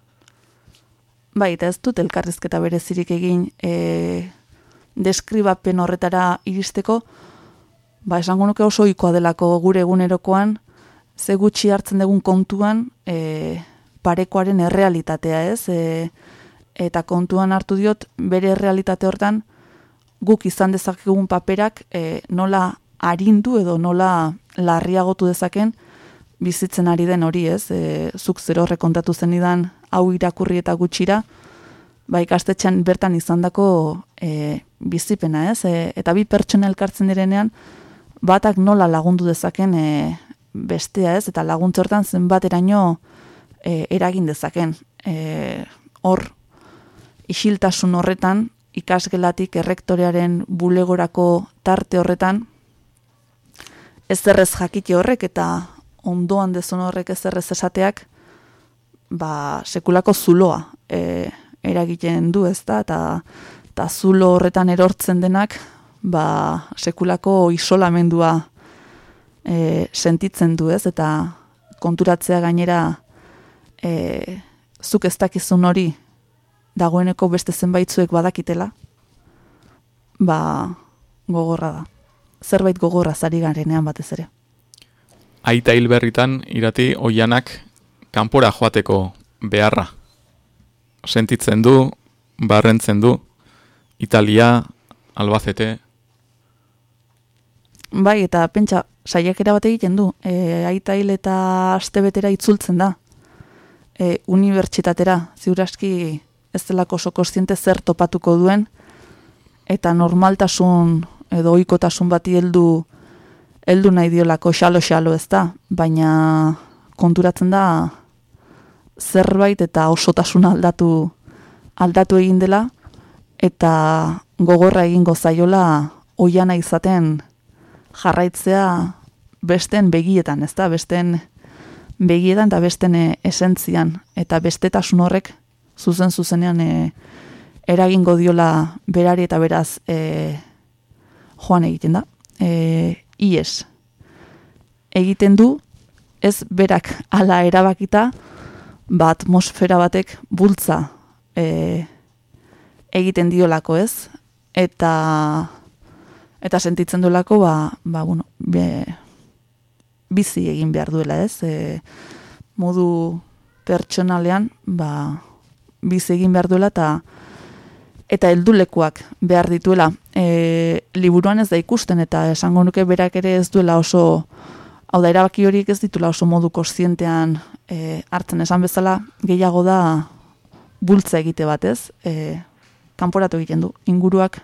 Bai, eta ez dut elkarrizketa berezirik egin e, deskribapen horretara iristeko, ba, esango nuke oso ikoa delako gure egunerokoan, ze gutxi hartzen dugun kontuan, e, parekoaren errealitatea, ez? E, eta kontuan hartu diot bere errealitate hortan guk izan dezakegun paperak e, nola arindu edo nola larriagotu dezaken bizitzen ari den hori, ez? E, zuk zer horre kontatu zenidan hau irakurri eta gutxira, ba ikastetxean bertan izandako e, bizipena, ez? E, eta bi pertsona elkartzen direnean batak nola lagundu dezaken e, bestea, ez? Eta laguntzortan zenbat eraino e, eragin dezaken. E, hor, isiltasun horretan, ikasgelatik errektorearen bulegorako tarte horretan, ez errez jakite horrek eta ondoan dezun horrek ez errez esateak, ba, sekulako zuloa e, eragiten du, ez da, eta, eta zulo horretan erortzen denak, ba, sekulako isolamendua e, sentitzen du, ez, eta konturatzea gainera e, zuk ez dakizun hori dagoeneko beste zenbaitzuek badakitela, ba, gogorra da. Zerbait gogorra zari garenean batez ere. Aita hilberritan irati oianak kanpora joateko beharra. Sentitzen du, barrentzen du, Italia, Albacete. Bai, eta pentsa, saiakera bat egiten du. E, aita hil eta astebetera itzultzen da. E, unibertsitatera, ziuraski ez delako oso kostiente zer topatuko duen, eta normaltasun edo oikotasun bati heldu heldu nahi diolako xalo-xalo ez da, baina konturatzen da zerbait eta osotasuna aldatu aldatu egin dela eta gogorra egingo zaiola oiana izaten jarraitzea besten begietan, ez da, besten begietan eta besten e, esentzian eta bestetasun horrek zuzen zuzenean e, eragingo diola berari eta beraz e, joan egiten da. E, ies. Egiten du, ez berak ala erabakita, ba atmosfera batek bultza e, egiten diolako ez, eta eta sentitzen duelako ba, ba bueno, be, bizi egin behar duela ez, e, modu pertsonalean ba, bizi egin behar duela eta eta heldulekuak behar dituela. E, liburuan ez da ikusten eta esango nuke berak ere ez duela oso hau da erabaki horiek ez ditula oso modu kontzientean e, hartzen. Esan bezala gehiago da bultza egite batez, e, kanporatu egiten du inguruak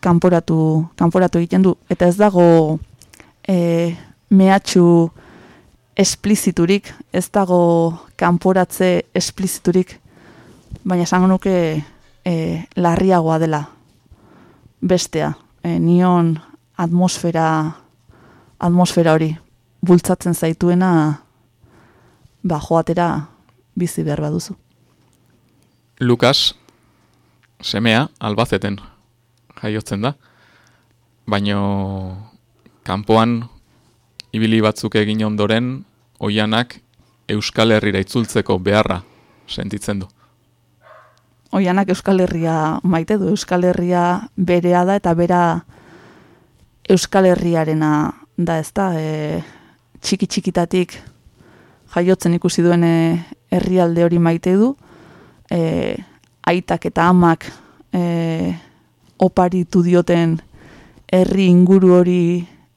kanporatu kanporatu egiten du. Eta ez dago e, mehatxu espliziturik, ez dago kanporatze espliziturik baina esango nuke e, larriagoa dela bestea. E, nion atmosfera atmosfera hori bultzatzen zaituena ba joatera bizi behar baduzu. Lukas semea albazeten jaiotzen da. Baino kanpoan ibili batzuk egin ondoren oianak Euskal Herrira itzultzeko beharra sentitzen du. Oianak Euskal Herria maite du, Euskal Herria berea da eta bera Euskal Herriarena da ez da, e, txiki txikitatik jaiotzen ikusi duen e, herrialde hori maite du, e, aitak eta amak e, oparitu dioten herri inguru hori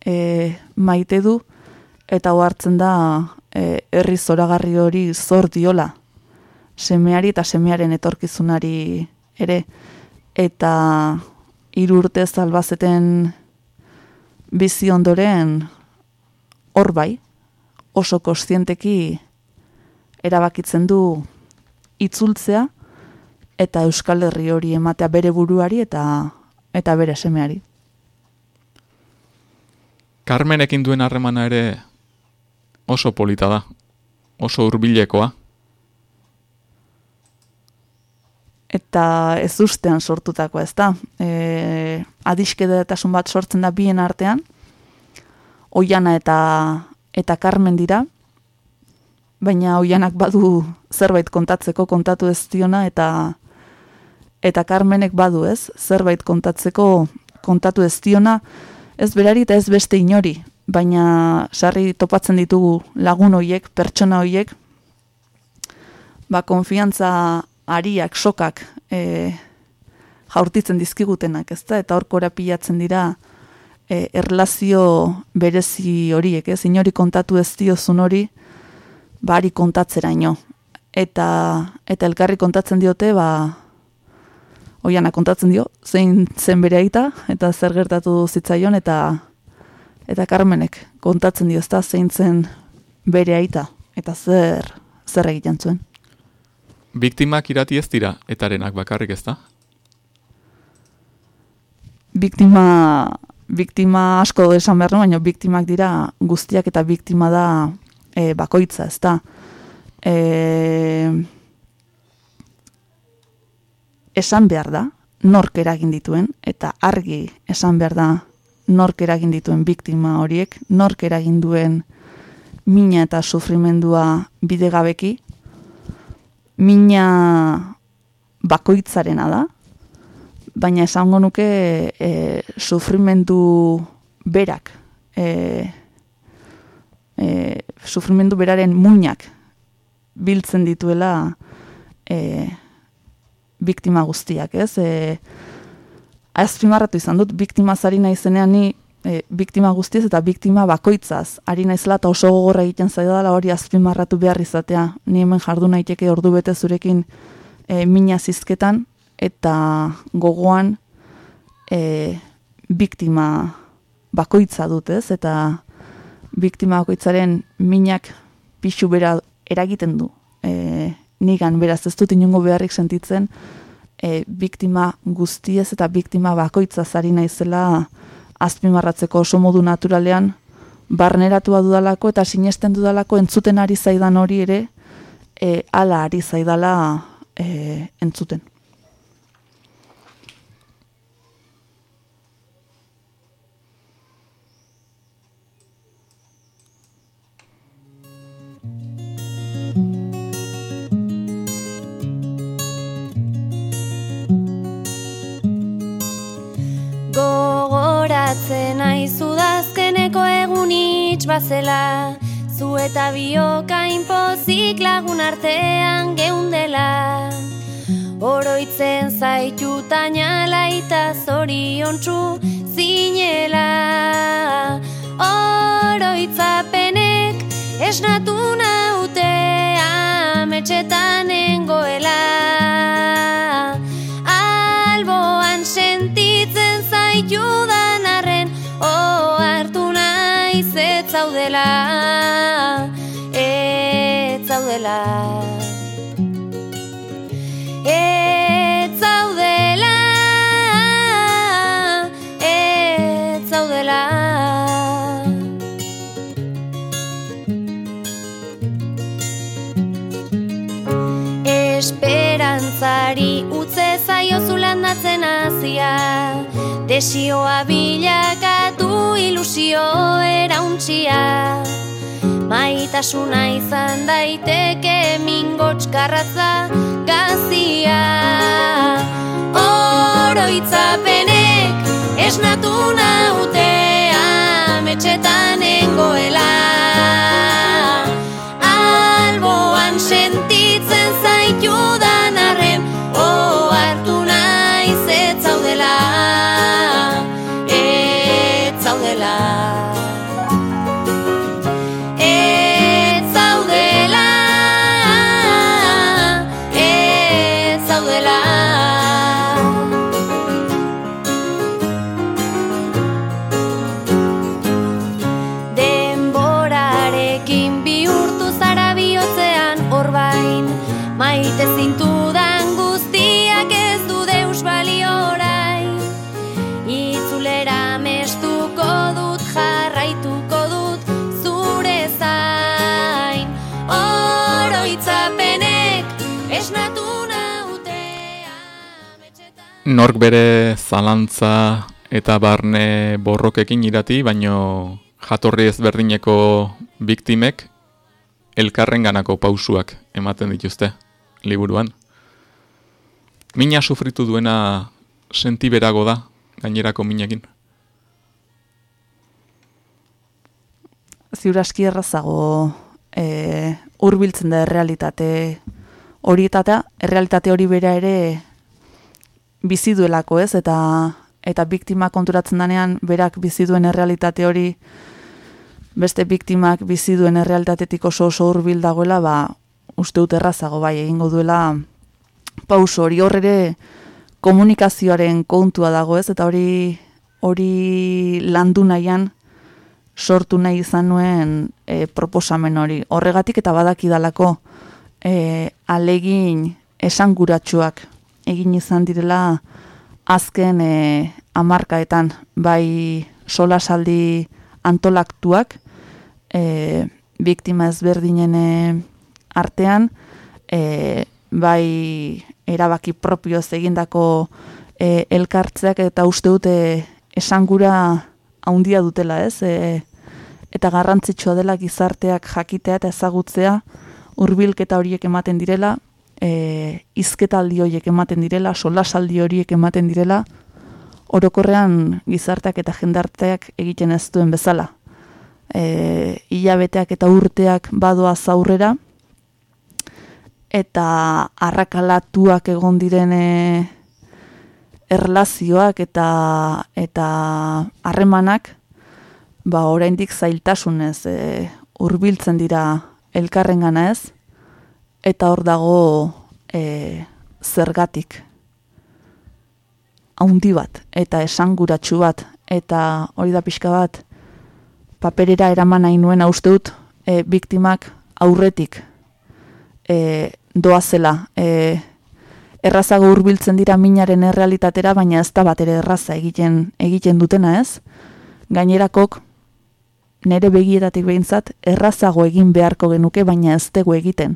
e, maite du, eta hoartzen da e, herri zoragarri hori zor diola semeari eta semearen etorkizunari ere eta hiru urte zalbazeten bizi ondoren hor bai oso kontzienteki erabakitzen du itzultzea eta Euskal Herri hori ematea bere buruari eta eta bere semeari. Carmenekin duen harremana ere oso polita da, oso hurbilekoa. eta ez ustean sortutako ez da. E, adiskedetasun bat sortzen da bien artean, oiana eta eta karmen dira, baina oianak badu zerbait kontatzeko kontatu ez diona, eta eta karmenek badu ez, zerbait kontatzeko kontatu ez diona, ez berari eta ez beste inori, baina sarri topatzen ditugu lagun hoiek, pertsona hoiek, ba, konfiantza ariak, sokak e, jaurtitzen dizkigutenak, ezta? Eta hor korapilatzen dira e, erlazio berezi horiek, ez? Inori kontatu ez diozun hori, bari kontatzeraino. Eta, eta elkarri kontatzen diote, ba, oiana kontatzen dio, zein zen bere aita, eta zer gertatu zitzaion, eta eta Carmenek kontatzen dio, ezta zein zen bere aita, eta zer, zer egiten zuen. Biktimak irati ez dira, etarenak bakarrik ez da? Biktima, biktima asko esan behar baina biktimak dira guztiak eta biktima da e, bakoitza ez da. e, esan behar da, nork eragin dituen, eta argi esan behar da nork eragin dituen biktima horiek, nork eragin duen mina eta sufrimendua bidegabeki, mina bakoitzarena da, baina esango nuke e, sufrimendu berak, e, e, sufrimendu beraren muinak biltzen dituela e, biktima guztiak, ez? E, azpimarratu izan dut, biktima zari naizenean ni e, biktima guztiz eta biktima bakoitzaz. Ari naizela eta oso gogorra egiten zaidala hori azpimarratu behar izatea. Ni hemen jardu naiteke ordu bete zurekin e, mina zizketan eta gogoan e, biktima bakoitza dut ez, eta biktima bakoitzaren minak pixu bera eragiten du. E, nigan beraz ez dut inungo beharrik sentitzen, e, biktima guztiez eta biktima bakoitza zari naizela azpimarratzeko oso modu naturalean barneratua dudalako eta sinesten dudalako entzuten ari zaidan hori ere e, ala ari zaidala e, entzuten. Gogoratzen aizu dazkeneko egun itx bazela. Zu eta bioka inpozik lagun artean geundela. Oroitzen zaitu tainala eta zorion zinela. Oroitzapenek esnatu naute ametxetan engoela Ez zaudela. Ez zaudela. Ez zaudela. Esperantzari utze zaio zulandatzen hasia Desioa bilakatu ilusio erauntxia Maitasuna izan daiteke mingots garratza gazia. Oroitzapenek esnatu naute ametxetan engoela Nork bere zalantza eta barne borrokekin irati, baino jatorri ezberdineko biktimek elkarrenganako pausuak ematen dituzte liburuan. Mina sufritu duena sentiberago da gainerako minekin. ziuraski errazago e, urbiltzen da errealitate horietata, errealitate hori bera ere bizi duelako ez, eta eta biktima konturatzen danean berak bizi duen errealitate hori beste biktimak bizi duen errealitatetik oso oso hurbil dagoela, ba, uste dut errazago bai egingo duela pauso hori. Hor ere komunikazioaren kontua dago ez, eta hori hori landu nahian sortu nahi izan nuen e, proposamen hori. Horregatik eta badakidalako e, alegin esanguratsuak egin izan direla azken e, amarkaetan bai solasaldi antolaktuak e, biktima ezberdinen e, artean, e, bai erabaki propioz egindako e, elkartzeak eta uste dute esangura haundia dutela, ez? E, eta garrantzitsua dela gizarteak jakitea eta ezagutzea hurbilketa horiek ematen direla, e, izketaldi horiek ematen direla, solasaldi horiek ematen direla, orokorrean gizarteak eta jendarteak egiten ez duen bezala. E, hilabeteak eta urteak badoa zaurrera, eta arrakalatuak egon diren e, erlazioak eta eta harremanak ba oraindik zailtasunez e, hurbiltzen dira elkarrengana ez eta hor dago e, zergatik haundi bat eta esanguratsu bat eta hori da pixka bat paperera eraman nahi nuen uste dut e, biktimak aurretik e, doazela e, errazago hurbiltzen dira minaren errealitatera, baina ez da bat ere erraza egiten, egiten dutena ez. Gainerakok, nere begietatik behintzat, errazago egin beharko genuke, baina ez dugu egiten.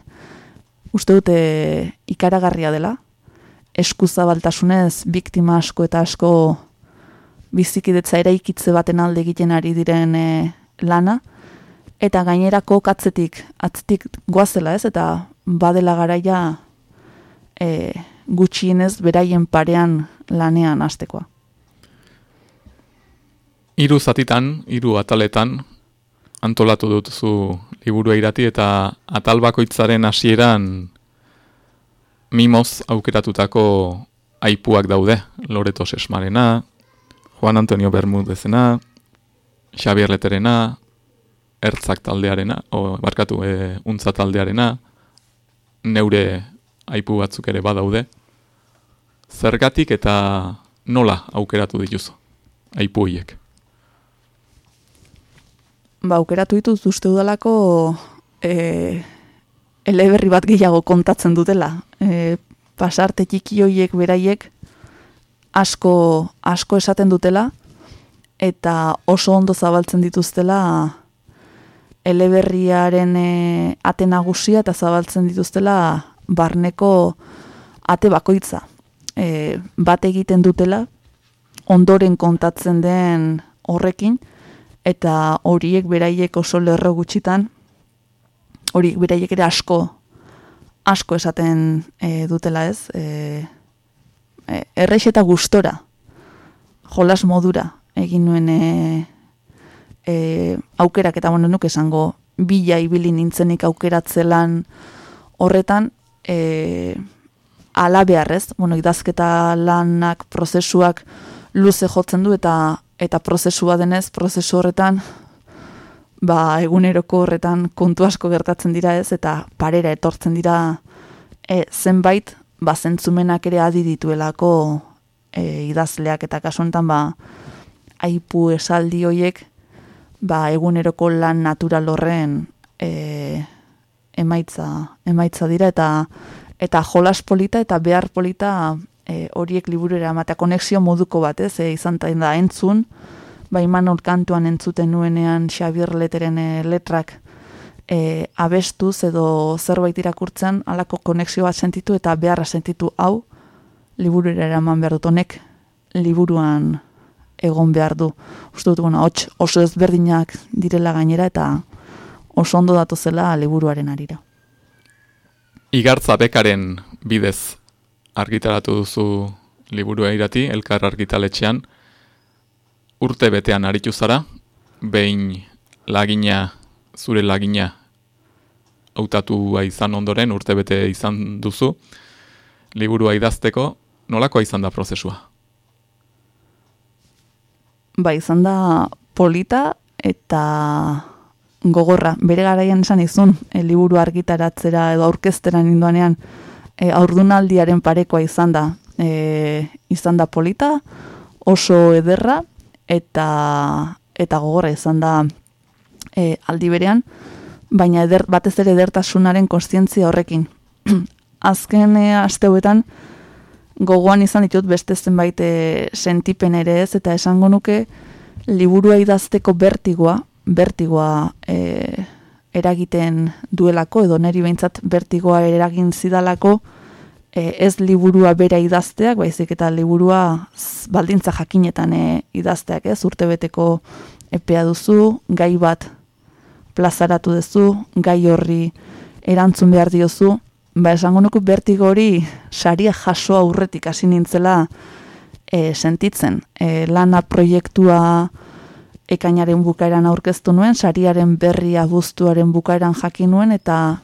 Uste dute ikaragarria dela, eskuzabaltasunez, biktima asko eta asko bizikidetza eraikitze baten alde egiten ari diren e, lana, eta gainerako katzetik, atzetik goazela ez, eta badela garaia e, gutxienez beraien parean lanean hastekoa. Hiru zatitan, hiru ataletan antolatu dut zu liburua irati eta atal bakoitzaren hasieran mimoz aukeratutako aipuak daude. Loreto Sesmarena, Juan Antonio Bermudezena, Xavier Leterena, Ertzak taldearena, o barkatu, e, untza taldearena, neure aipu batzuk ere badaude. Zergatik eta nola aukeratu dituzu aipu hiek? Ba, aukeratu dituz uste udalako e, eleberri bat gehiago kontatzen dutela. E, pasarte txiki hoiek beraiek asko, asko esaten dutela eta oso ondo zabaltzen dituztela eleberriaren e, ate nagusia eta zabaltzen dituztela barneko ate bakoitza. E, bat egiten dutela, ondoren kontatzen den horrekin, eta horiek beraiek oso lerro gutxitan, horiek beraiek ere asko, asko esaten e, dutela ez, e, e, errex eta gustora, jolas modura, egin nuen e, e, aukerak, eta bueno, nuk esango, bila ibili nintzenik aukeratzelan horretan, e, ala beharrez, bueno, idazketa lanak, prozesuak luze jotzen du eta eta prozesua denez, prozesu horretan ba, eguneroko horretan kontu asko gertatzen dira ez, eta parera etortzen dira e, zenbait, ba, zentzumenak ere adi dituelako e, idazleak, eta kasu honetan ba, aipu esaldi hoiek, ba, eguneroko lan natural horren e, emaitza, emaitza dira. Eta eta jolas polita eta behar polita e, horiek liburera ematea konexio moduko bat, ez, e, izan da entzun, ba Imanol kantuan entzuten nuenean Xabier Leteren e, letrak e, abestuz edo zerbait irakurtzen halako konexio bat sentitu eta beharra sentitu hau liburera eraman behar dut honek liburuan egon behar du. Uste dut, bueno, oso ezberdinak direla gainera eta oso ondo datu zela liburuaren arira. Igartza bekaren bidez argitaratu duzu liburua irati, elkar argitaletxean, urte betean aritu zara, behin lagina, zure lagina hautatua izan ondoren, urte bete izan duzu, liburua idazteko, nolakoa izan da prozesua? Ba, izan da polita eta gogorra, bere garaian esan izun, e, liburu argitaratzera edo aurkezteran indoanean, e, aurdunaldiaren parekoa izan da, e, izan da polita, oso ederra, eta eta gogorra izan da e, aldi berean, baina eder, batez ere edertasunaren konstientzia horrekin. Azken e, asteuetan, gogoan izan ditut beste zenbait e, sentipen ere ez, eta esango nuke liburua idazteko bertigoa, bertigoa e, eragiten duelako, edo neri behintzat bertigoa eragin zidalako, e, ez liburua bera idazteak, baizik eta liburua baldintza jakinetan e, idazteak, ez urtebeteko epea duzu, gai bat plazaratu duzu, gai horri erantzun behar diozu, ba esango nuke bertigo hori saria jaso aurretik hasi nintzela e, sentitzen. E, lana proiektua ekainaren bukaeran aurkeztu nuen, sariaren berri abuztuaren bukaeran jakin nuen, eta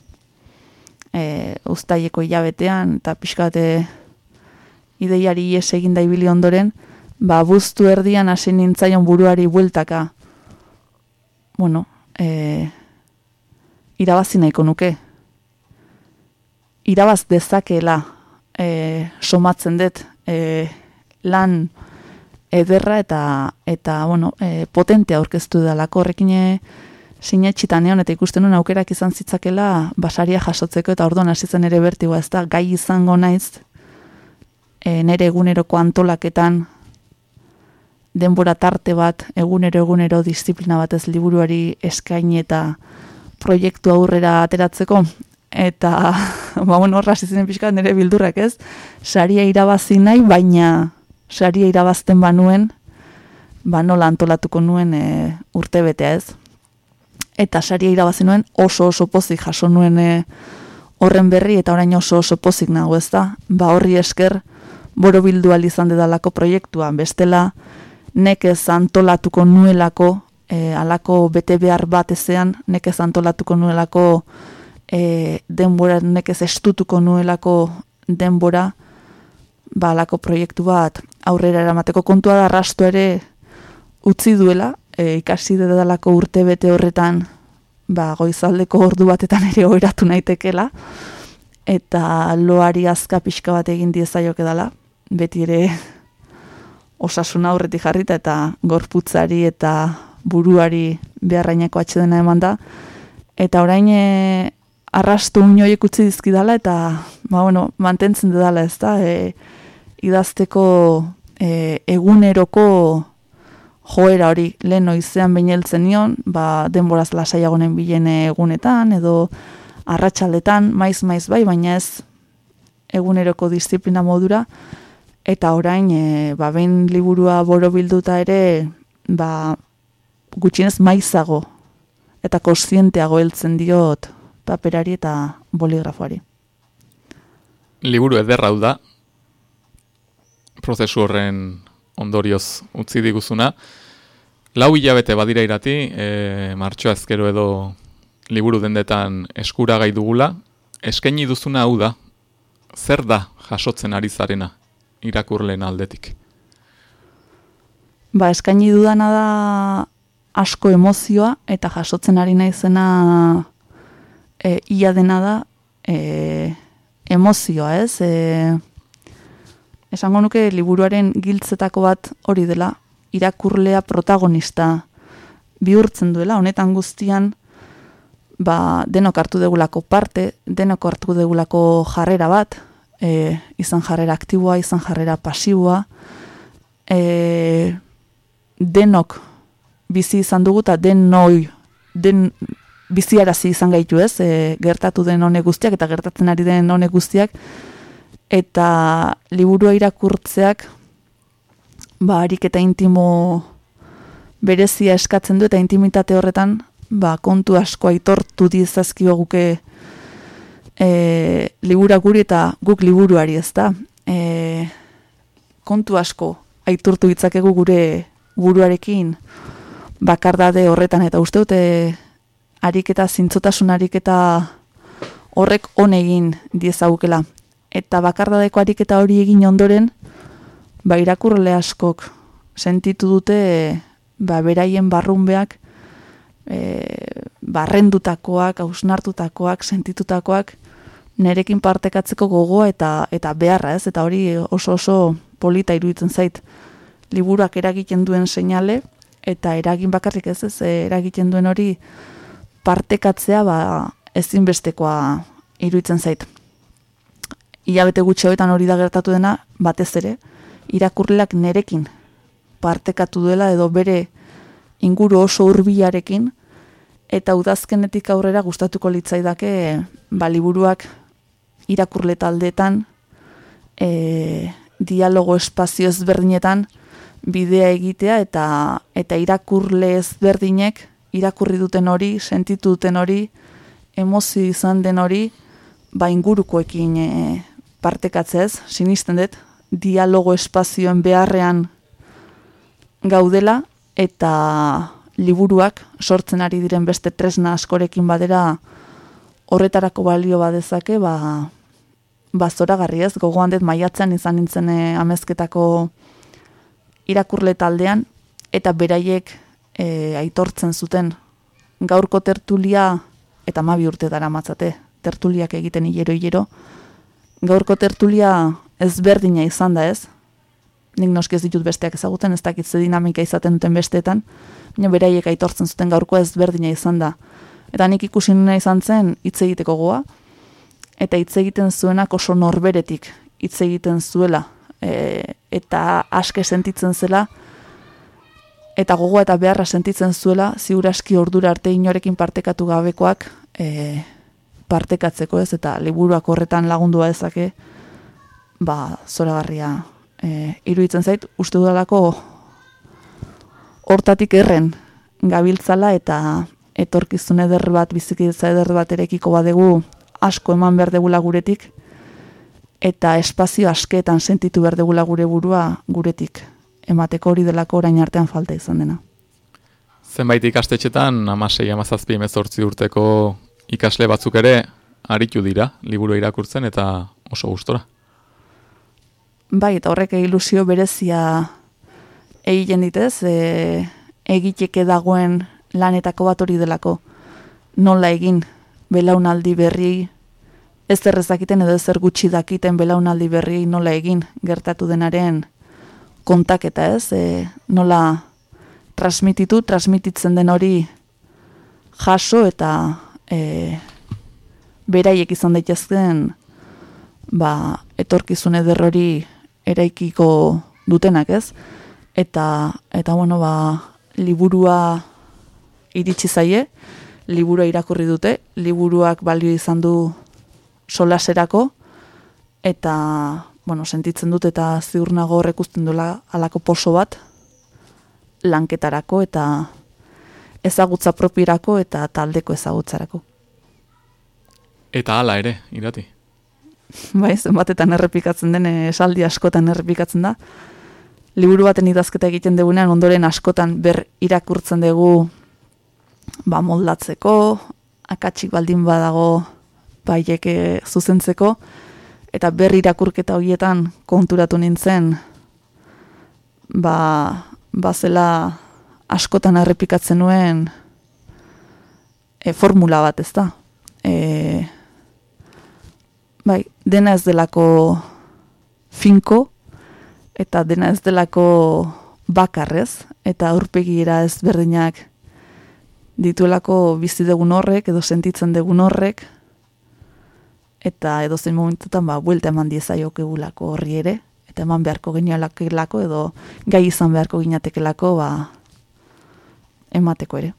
e, ustaileko hilabetean, eta pixkate ideiari ies egin da ibili ondoren, ba, abuztu erdian hasi nintzaion buruari bueltaka. Bueno, e, irabazi nahiko nuke. Irabaz dezakela e, somatzen dut e, lan ederra eta eta bueno, e, potente aurkeztu dalako horrekin e, sinetxitan eta ikusten nuen aukerak izan zitzakela basaria jasotzeko eta orduan hasi zen ere bertigoa ez da? Gai izango naiz e, nere eguneroko antolaketan denbora tarte bat egunero egunero disiplina batez liburuari eskaini eta proiektu aurrera ateratzeko. Eta ba bueno horra hasi ziren pixka bat nire bildurrak ez? Saria irabazi nahi baina saria irabazten banuen ba nola antolatuko nuen e, urtebetea ez? Eta saria irabazi nuen oso oso pozik jaso nuen e, horren berri eta orain oso oso pozik nago ez da? Ba horri esker borobildu ahal izan dedalako proiektua bestela nekez antolatuko nuelako e, alako bete behar bat ezean nekez antolatuko nuelako e, denbora nekez estutuko nuelako denbora ba alako proiektu bat aurrera eramateko kontua da arrastu ere utzi duela e, ikasi dedalako urte bete horretan ba goizaldeko ordu batetan ere oheratu naitekela eta loari azka pixka bat egin diezaioke dela beti ere osasuna aurretik jarrita eta gorputzari eta buruari beharrainako atxedena eman da. Eta orain e, arrastu unioiek utzi dizkidala eta ba, bueno, mantentzen dudala ez da, e, idazteko e, eguneroko joera hori lehen noizean baineltzen nion, ba, denboraz lasaiagonen bilen egunetan edo arratsaldetan maiz maiz bai, baina ez eguneroko disiplina modura, eta orain e, ba, behin liburua borobilduta ere ba, gutxienez maizago eta kontzienteago heltzen diot paperari eta boligrafoari. Liburu ederra da, prozesu horren ondorioz utzi diguzuna. Lau hilabete badira irati, e, martxoa ezkero edo liburu dendetan eskuragai dugula. Eskaini duzuna hau da, zer da jasotzen ari zarena irakurleen aldetik? Ba, eskaini dudana da asko emozioa eta jasotzen ari naizena e, ia dena da e, emozioa, ez? E, esango nuke liburuaren giltzetako bat hori dela, irakurlea protagonista bihurtzen duela, honetan guztian ba, denok hartu degulako parte, denok hartu degulako jarrera bat, e, izan jarrera aktiboa, izan jarrera pasiboa, e, denok bizi izan dugu eta den noi, den biziarazi izan gaitu ez, e, gertatu den honek guztiak eta gertatzen ari den honek guztiak, eta liburua irakurtzeak ba, harik eta intimo berezia eskatzen du eta intimitate horretan ba, kontu asko aitortu dizazkio guke e, libura guri eta guk liburuari ez da. E, kontu asko aitortu ditzakegu gure buruarekin bakardade horretan eta uste dute ariketa zintzotasun ariketa horrek on egin diezagukela. Eta bakardadeko ariketa hori egin ondoren, ba irakurle askok sentitu dute ba beraien barrunbeak e, barrendutakoak, hausnartutakoak, sentitutakoak nerekin partekatzeko gogoa eta eta beharra, ez? Eta hori oso oso polita iruditzen zait liburuak eragiten duen seinale eta eragin bakarrik ez ez eragiten duen hori partekatzea ba ezinbestekoa iruditzen zait. Ilabete gutxi hauetan hori da gertatu dena batez ere irakurleak nerekin partekatu duela edo bere inguru oso hurbilarekin eta udazkenetik aurrera gustatuko litzaidake ba, liburuak irakurle taldeetan e, dialogo espazio ezberdinetan bidea egitea eta eta irakurle ezberdinek irakurri duten hori, sentitu duten hori, emozio izan den hori, ba ingurukoekin e, partekatzez, sinisten dut, dialogo espazioen beharrean gaudela eta liburuak sortzen ari diren beste tresna askorekin badera horretarako balio badezake, ba, ba zoragarri ez, gogoan dut maiatzen izan nintzen e, amezketako irakurle taldean, eta beraiek e, aitortzen zuten. Gaurko tertulia, eta mabi urte dara matzate, tertuliak egiten hilero-hilero, gaurko tertulia ezberdina izan da ez, nik noski ez ditut besteak ezaguten, ez dakit ze dinamika izaten duten besteetan, baina beraiek aitortzen zuten gaurko ezberdina izan da. Eta nik ikusi nuna izan zen hitz egiteko goa, eta hitz egiten zuenak oso norberetik hitz egiten zuela, e, eta aske sentitzen zela, eta gogoa eta beharra sentitzen zuela, ziuraski ordura arte inorekin partekatu gabekoak e, partekatzeko ez, eta liburuak horretan lagundua ezake, ba, zoragarria e, iruditzen zait, uste dudalako hortatik erren gabiltzala eta etorkizun eder bat, bizikidetza eder bat erekiko badegu asko eman behar degula guretik, eta espazio askeetan sentitu behar degula gure burua guretik, emateko hori delako orain artean falta izan dena. Zenbait ikastetxetan, amasei amazazpi emezortzi urteko ikasle batzuk ere, aritu dira, liburu irakurtzen eta oso gustora. Bai, eta horrek ilusio berezia egiten ditez, e, egiteke dagoen lanetako bat hori delako. Nola egin belaunaldi berri, ez errezakiten edo zer gutxi dakiten belaunaldi berri nola egin gertatu denaren kontaketa ez, e, nola transmititu, transmititzen den hori jaso eta e, beraiek izan daitezken ba, etorkizun eder hori eraikiko dutenak ez, eta eta bueno ba liburua iritsi zaie liburua irakurri dute liburuak balio izan du solaserako eta bueno sentitzen dut eta ziur nago horrek uzten dula alako poso bat lanketarako eta ezagutza propirako eta taldeko ezagutzarako. Eta hala ere irati. Bai zenbatetan errepikatzen den esaldi askotan errepikatzen da. Liburu baten idazketa egiten dugunean ondoren askotan ber irakurtzen dugu ba moldatzeko, akatsik baldin badago baieke zuzentzeko eta ber irakurketa horietan konturatu nintzen ba bazela askotan errepikatzen nuen e, formula bat, ezta? E, bai, dena ez delako finko, eta dena ez delako bakarrez, eta aurpegira ez berdinak dituelako bizi degun horrek, edo sentitzen degun horrek, eta edo zein momentutan ba, buelta eman diezaiok egulako horri ere, eta eman beharko genialako edo gai izan beharko ginatekelako ba, emateko ere.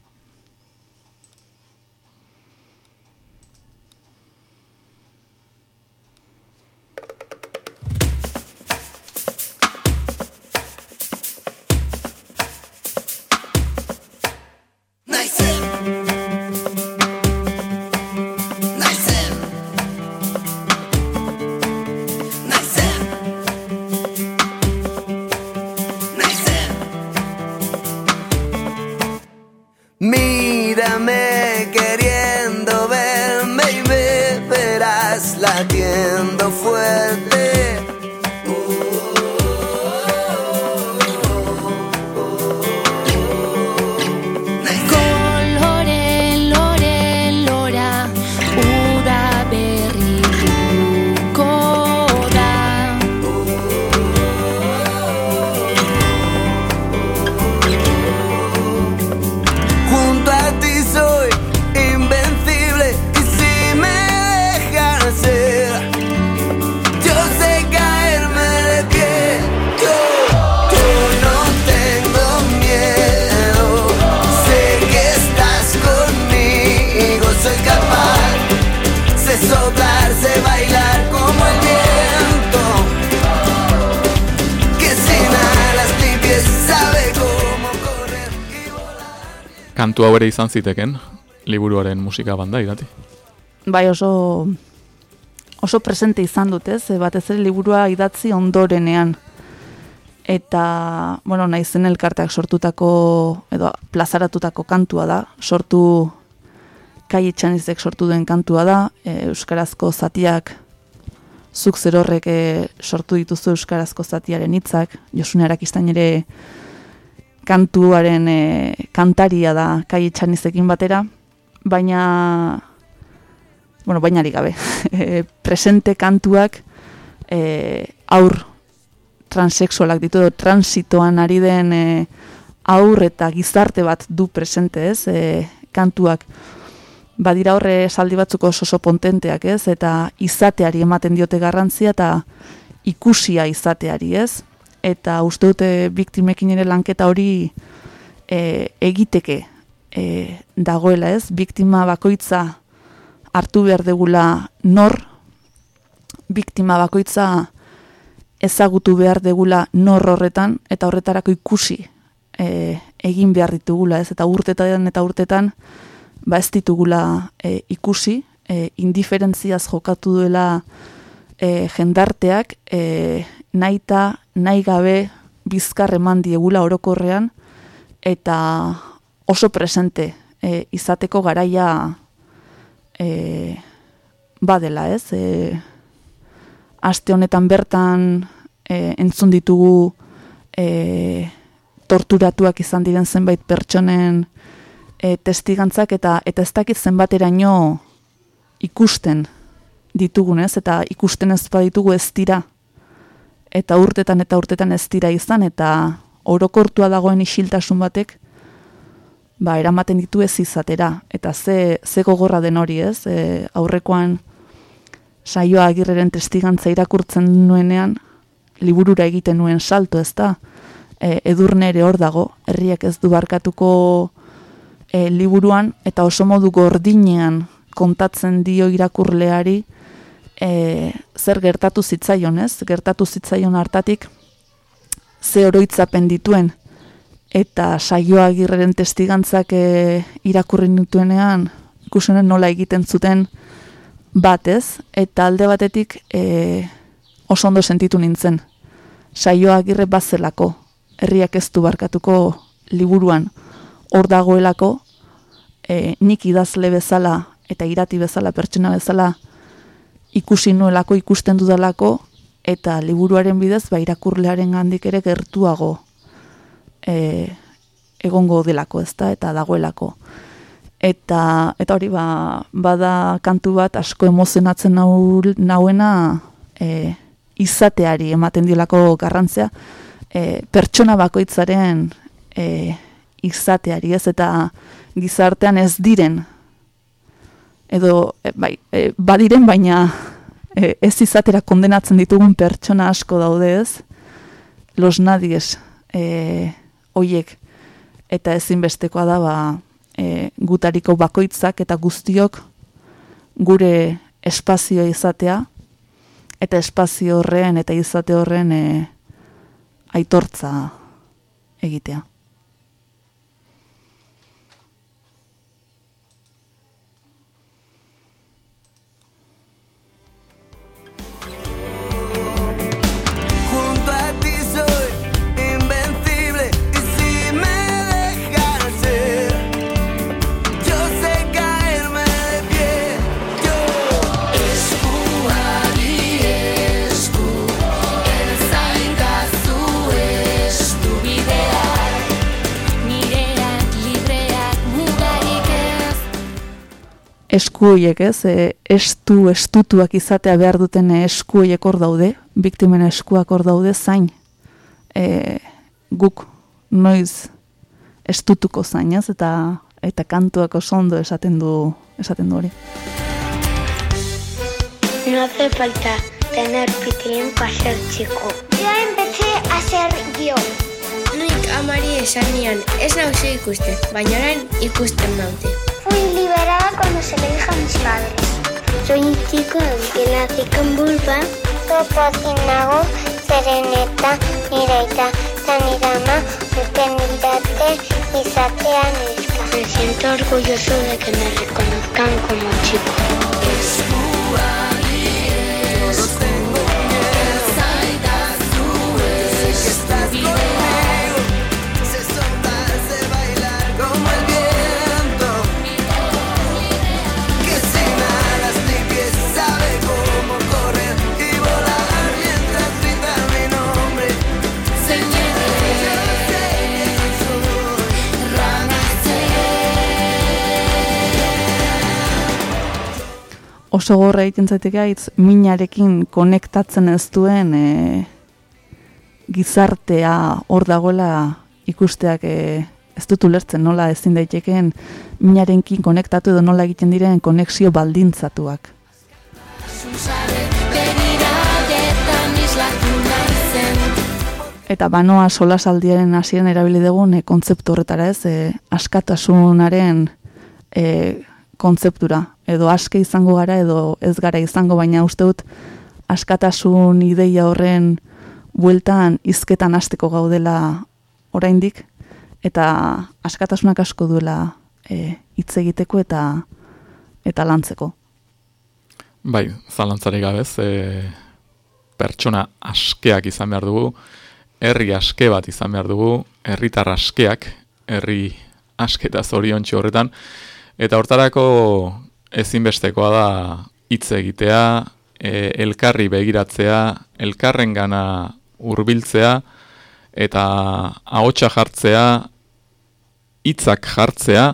Kantu hau ere izan ziteken, liburuaren musika banda, irati. bai oso oso presente izan dut, ez? E, Batez ere liburua idatzi ondorenean. Eta, bueno, naizen elkarteak sortutako, edo plazaratutako kantua da, sortu kai etxanizek sortu duen kantua da, e, Euskarazko zatiak, zuk zer horrek e, sortu dituzu Euskarazko zatiaren hitzak, Josune Arakistain ere kantuaren e, kantaria da kai etxanizekin batera, baina bueno, bainarik gabe, e, presente kantuak e, aur transexualak ditu edo transitoan ari den e, aur eta gizarte bat du presente ez, e, kantuak. Badira horre esaldi batzuk oso potenteak ez, eta izateari ematen diote garrantzia eta ikusia izateari ez, eta uste dute biktimekin ere lanketa hori e, egiteke e, dagoela ez, biktima bakoitza hartu behar degula nor, biktima bakoitza ezagutu behar degula nor horretan, eta horretarako ikusi e, egin behar ditugula, ez? Eta urtetan eta urtetan, ba ez ditugula e, ikusi, e, indiferentziaz jokatu duela e, jendarteak, e, naita, nahi gabe, bizkar eman diegula orokorrean, eta oso presente e, izateko garaia e, badela, ez? E, aste honetan bertan e, entzun ditugu e, torturatuak izan diren zenbait pertsonen e, testigantzak eta eta ez dakit zenbateraino ikusten ditugunez eta ikusten ez baditugu ez dira eta urtetan eta urtetan ez dira izan eta orokortua dagoen isiltasun batek ba, eramaten ditu ez izatera. Eta ze, ze gogorra den hori ez, e, aurrekoan saioa agirreren testigantza irakurtzen nuenean, liburura egiten nuen salto ez da, e, edurne ere hor dago, herriak ez du barkatuko e, liburuan, eta oso modu gordinean kontatzen dio irakurleari, e, zer gertatu zitzaion ez, gertatu zitzaion hartatik, ze oroitzapen dituen, eta saioa agirreren testigantzak e, irakurri nituenean, ikusenen nola egiten zuten batez, eta alde batetik e, oso ondo sentitu nintzen. Saioa agirre bazelako, herriak ez du barkatuko liburuan. Hor dagoelako, e, nik idazle bezala eta irati bezala, pertsona bezala, ikusi nuelako, ikusten dudalako, eta liburuaren bidez, ba, irakurlearen gandik ere gertuago e, egongo delako ez da, eta dagoelako. Eta, eta hori ba, bada kantu bat asko emozionatzen nau, nauena e, izateari ematen diolako garrantzea, e, pertsona bakoitzaren e, izateari ez, eta gizartean ez diren, edo e, bai, e, badiren baina e, ez izatera kondenatzen ditugun pertsona asko daude ez, los nadies, e, hoiek. Eta ezinbestekoa da ba, e, gutariko bakoitzak eta guztiok gure espazio izatea. Eta espazio horren eta izate horren e, aitortza egitea. Eskuoiek, ez, e, estu, estutuak izatea behar duten eskuoiek hor daude, biktimen eskuak hor daude, zain, e, guk noiz estutuko zainaz, eta eta kantuak oso ondo esaten du, esaten du hori. No hace falta tener pitilín para ser chico. Yo empecé a ser yo. Nik amari esan nian, ez nauzu ikusten, baina orain ikusten naute. Fui liberada cuando se lo dije a mis padres. Soy un chico que nací con vulva. Topotik nago, zeren eta nire eta zanidama uten didate izatea neska. Me siento orgulloso de que me reconozcan como chico. Oso gorra egiten zaitek gaitz, minarekin konektatzen ez duen e, gizartea hor dagoela ikusteak e, ez dut ulertzen nola ezin daitekeen minarenkin konektatu edo nola egiten diren konexio baldintzatuak. Eta banoa solasaldiaren hasieran erabili dugun e, kontzeptu horretara ez, e, askatasunaren e, kontzeptura. Edo aske izango gara edo ez gara izango, baina uste dut askatasun ideia horren bueltan izketan hasteko gaudela oraindik eta askatasunak asko duela e, hitz egiteko eta eta lantzeko. Bai, zalantzarik gabez, e, pertsona askeak izan behar dugu, herri aske bat izan behar dugu, herritar askeak, herri aske eta zorion horretan, eta hortarako ezinbestekoa da hitz egitea, e, elkarri begiratzea, elkarren gana urbiltzea, eta ahotsa jartzea, hitzak jartzea,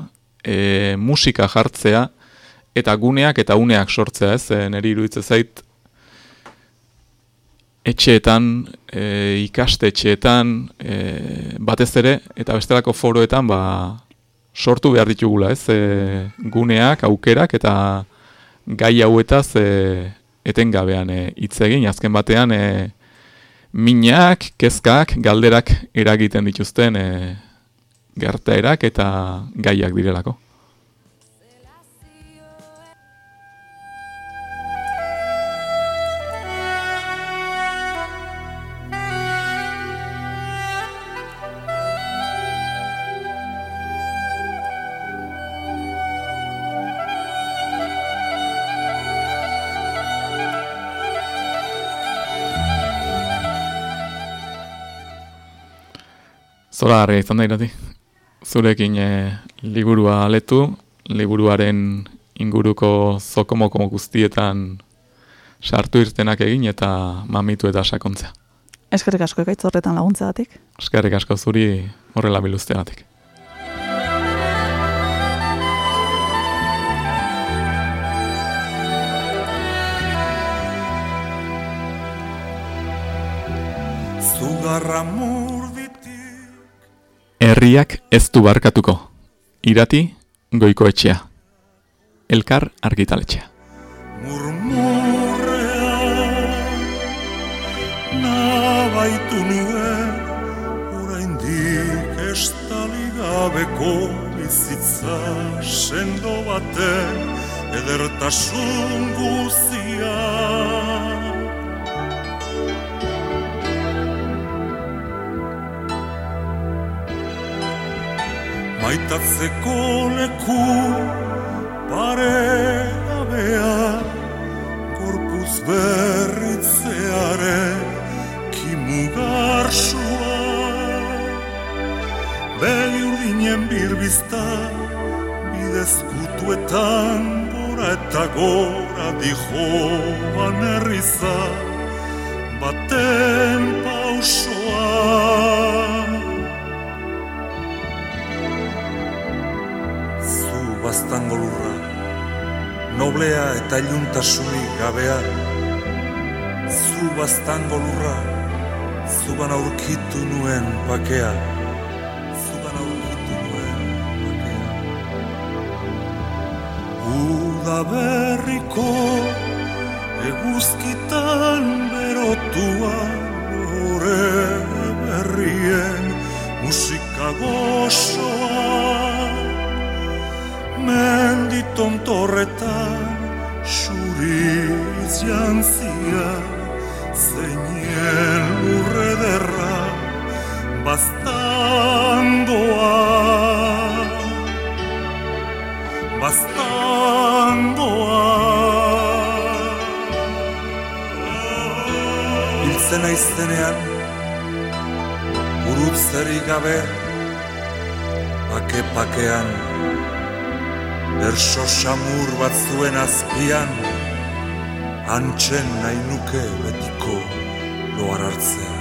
e, musika jartzea, eta guneak eta uneak sortzea, ez, e, niri iruditzen zait, etxeetan, e, ikastetxeetan, e, batez ere, eta bestelako foroetan, ba, sortu behar ditugula, ez, e, guneak, aukerak, eta gai hauetaz e, etengabean e, hitz egin, azken batean, e, minak, kezkak, galderak eragiten dituzten e, gertaerak eta gaiak direlako. Zora garria izan da irati. Zurekin e, liburua aletu, liburuaren inguruko zokomoko guztietan sartu irtenak egin eta mamitu eta sakontzea. Eskerrik asko ekaitz horretan laguntzeagatik. Eskerrik asko zuri horrela biluzteagatik. Zugarra Herriak ez du barkatuko. Irati, goiko etxea. Elkar argitaletxea. murmurrea Nabaitu nuen oraindik estali gabeko bizitza sendo baten edertasun guzia Maitatzeko leku paregabea Korpuz berritzearen kimugarsua Begi urdinen birbizta Bidezkutuetan bora eta gora dijoan erriza Baten pausoa baztango lurra, noblea eta iluntasunik gabea, zu baztango lurra, zuban aurkitu nuen bakea, zuban aurkitu nuen bakea. Uda berriko eguzkitan berotua lore berrien musika gozoa mendi tontorretan Xuri jantzia Zeinien lurre derra Bastandoa. Bastandoa. Biltzena izenean Urutzerik gabe Pake pakean Pake pakean Berso samur bat zuen azpian Antxen nahi nuke betiko loar hartzea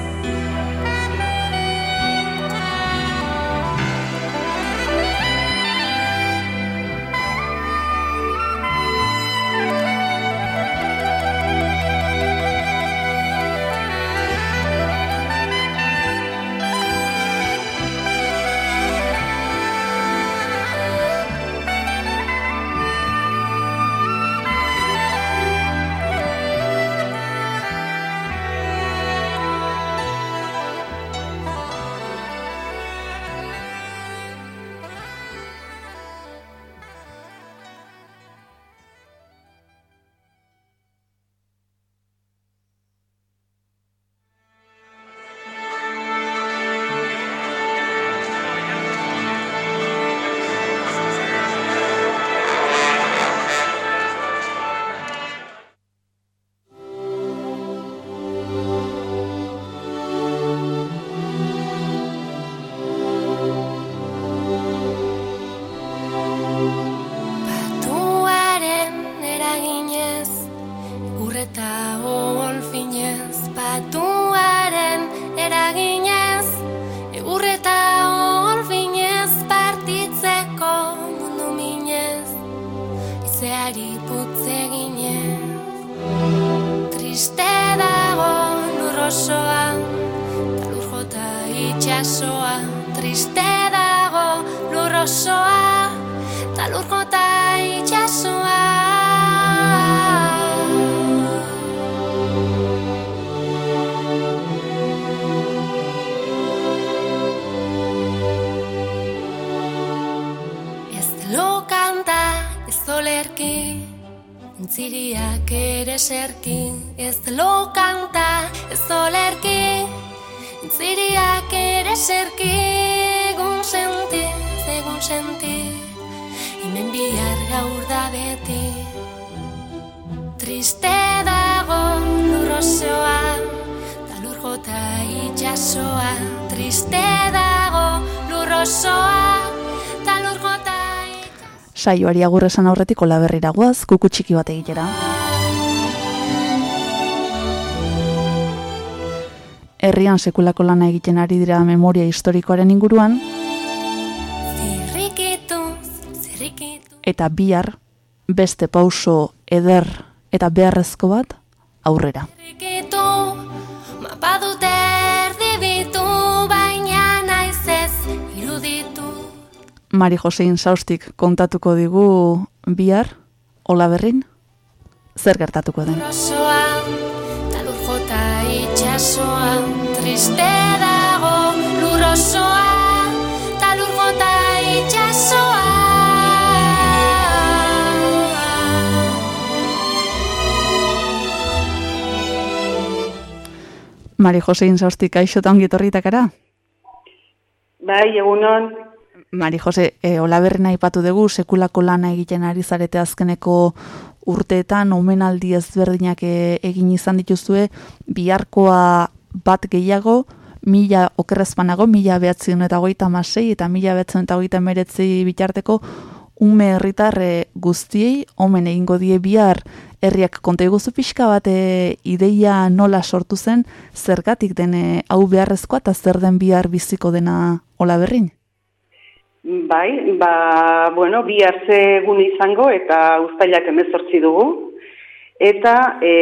itxasoa, triste dago lurrosoa, ta lur jota itxasoa. Ez lo kanta, ez olerki, Entziriak ere serki, ez lo kanta, ez olerki, Entziriak ere serki, egun senti, egun senti, Hemen bihar gaur da beti. Triste dago lurrosoa, ta lur jota itxasoa. Triste dago lurrosoa, ta lur jota Saioari agur esan aurretik olaberrira guaz, kuku txiki bat egitera. Herrian sekulako lana egiten ari dira memoria historikoaren inguruan, eta bihar beste pauso eder eta beharrezko bat aurrera. Mari Josein Saustik kontatuko digu bihar, olaberrin, zer gertatuko den. Itxasoa, triste dago lurrosoa, ta lur itxasoa. Mari Josein Saustik kaixo eta ongi etorritakara? Bai, egunon, Mari Jose, e, olaberrena aipatu dugu, sekulako lana egiten ari zarete azkeneko urteetan, omenaldi ezberdinak e, egin izan dituzue, biharkoa bat gehiago, mila okerrezpanago, mila behatzen eta goita masei, eta mila behatzen eta goita meretzi bitarteko, ume herritar e, guztiei, omen egingo die bihar herriak konta iguzu pixka bat e, ideia nola sortu zen, zergatik den e, hau beharrezkoa eta zer den bihar biziko dena olaberrin? Bai, ba, bueno, bi hartze egun izango eta uztailak emezortzi dugu. Eta e,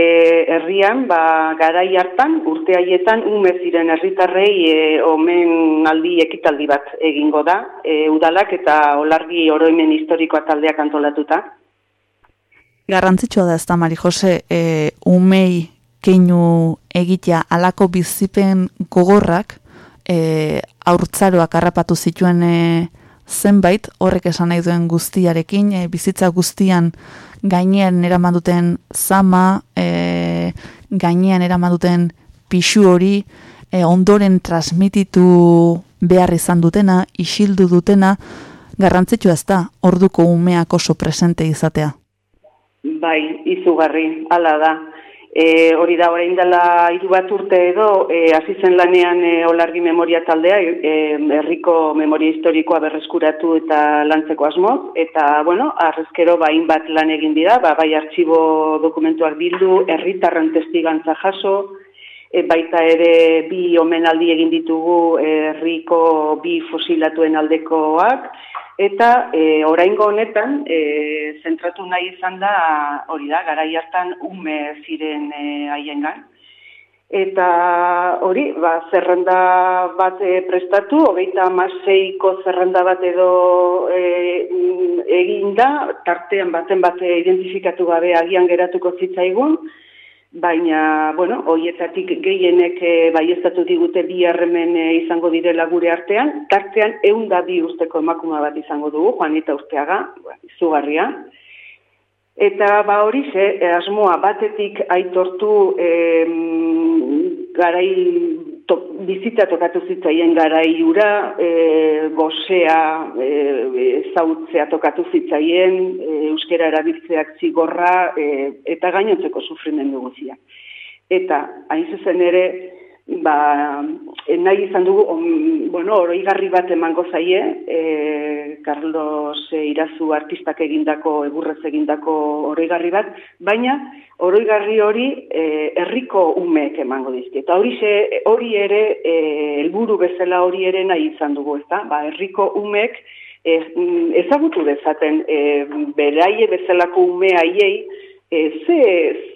herrian, ba, garai hartan, urte haietan, ume ziren herritarrei e, omen aldi ekitaldi bat egingo da, e, udalak eta olargi oroimen historikoa taldeak antolatuta. Garrantzitsua da ez da, Mari Jose, e, umei keinu egitea alako bizipen gogorrak e, aurtzaroak harrapatu zituen e, zenbait, horrek esan nahi duen guztiarekin, e, bizitza guztian gainean eraman duten zama, e, gainean eraman duten pixu hori, e, ondoren transmititu behar izan dutena, isildu dutena, garrantzitsua ez da, orduko umeak oso presente izatea. Bai, izugarri, hala da. E, hori da, orain dela hiru bat urte edo, e, hasi zen lanean e, olargi memoria taldea, e, herriko memoria historikoa berreskuratu eta lantzeko asmoz, eta, bueno, arrezkero bain bat lan egin dira, ba, bai artxibo dokumentuak bildu, herritarren testigantza jaso, e, baita ere bi omenaldi egin ditugu herriko bi fosilatuen aldekoak, Eta e, oraingo honetan e, zentratu nahi izan da hori da garai hartan ume ziren e, haiengan. Eta hori, ba, zerrenda bat e, prestatu, hogeita maseiko zerrenda bat edo e, eginda, tartean baten bate identifikatu gabe agian geratuko zitzaigun, baina, bueno, hoietatik gehienek e, baiestatu digute bi harremen e, izango direla gure artean, tartean egun da bi usteko emakuma bat izango dugu, Juanita Urteaga, ba, izugarria. Eta ba hori ze, e, asmoa batetik aitortu e, garai to, bizita tokatu zitzaien garaiura, e, gozea, e, zautzea tokatu zitzaien, e, euskera erabiltzeak zigorra, e, eta gainontzeko sufrimendu guzia. Eta, hain zuzen ere, ba, nahi izan dugu, on, bueno, oroigarri bat emango zaie, e, Carlos e, Irazu artistak egindako, egurrez egindako oroigarri bat, baina oroigarri hori e, herriko umeek emango dizki. Eta hori, hori ere, e, helburu bezala hori ere nahi izan dugu, ezta? Ba, herriko umeek e, ezagutu dezaten e, beraie bezalako ume haiei, e, ze,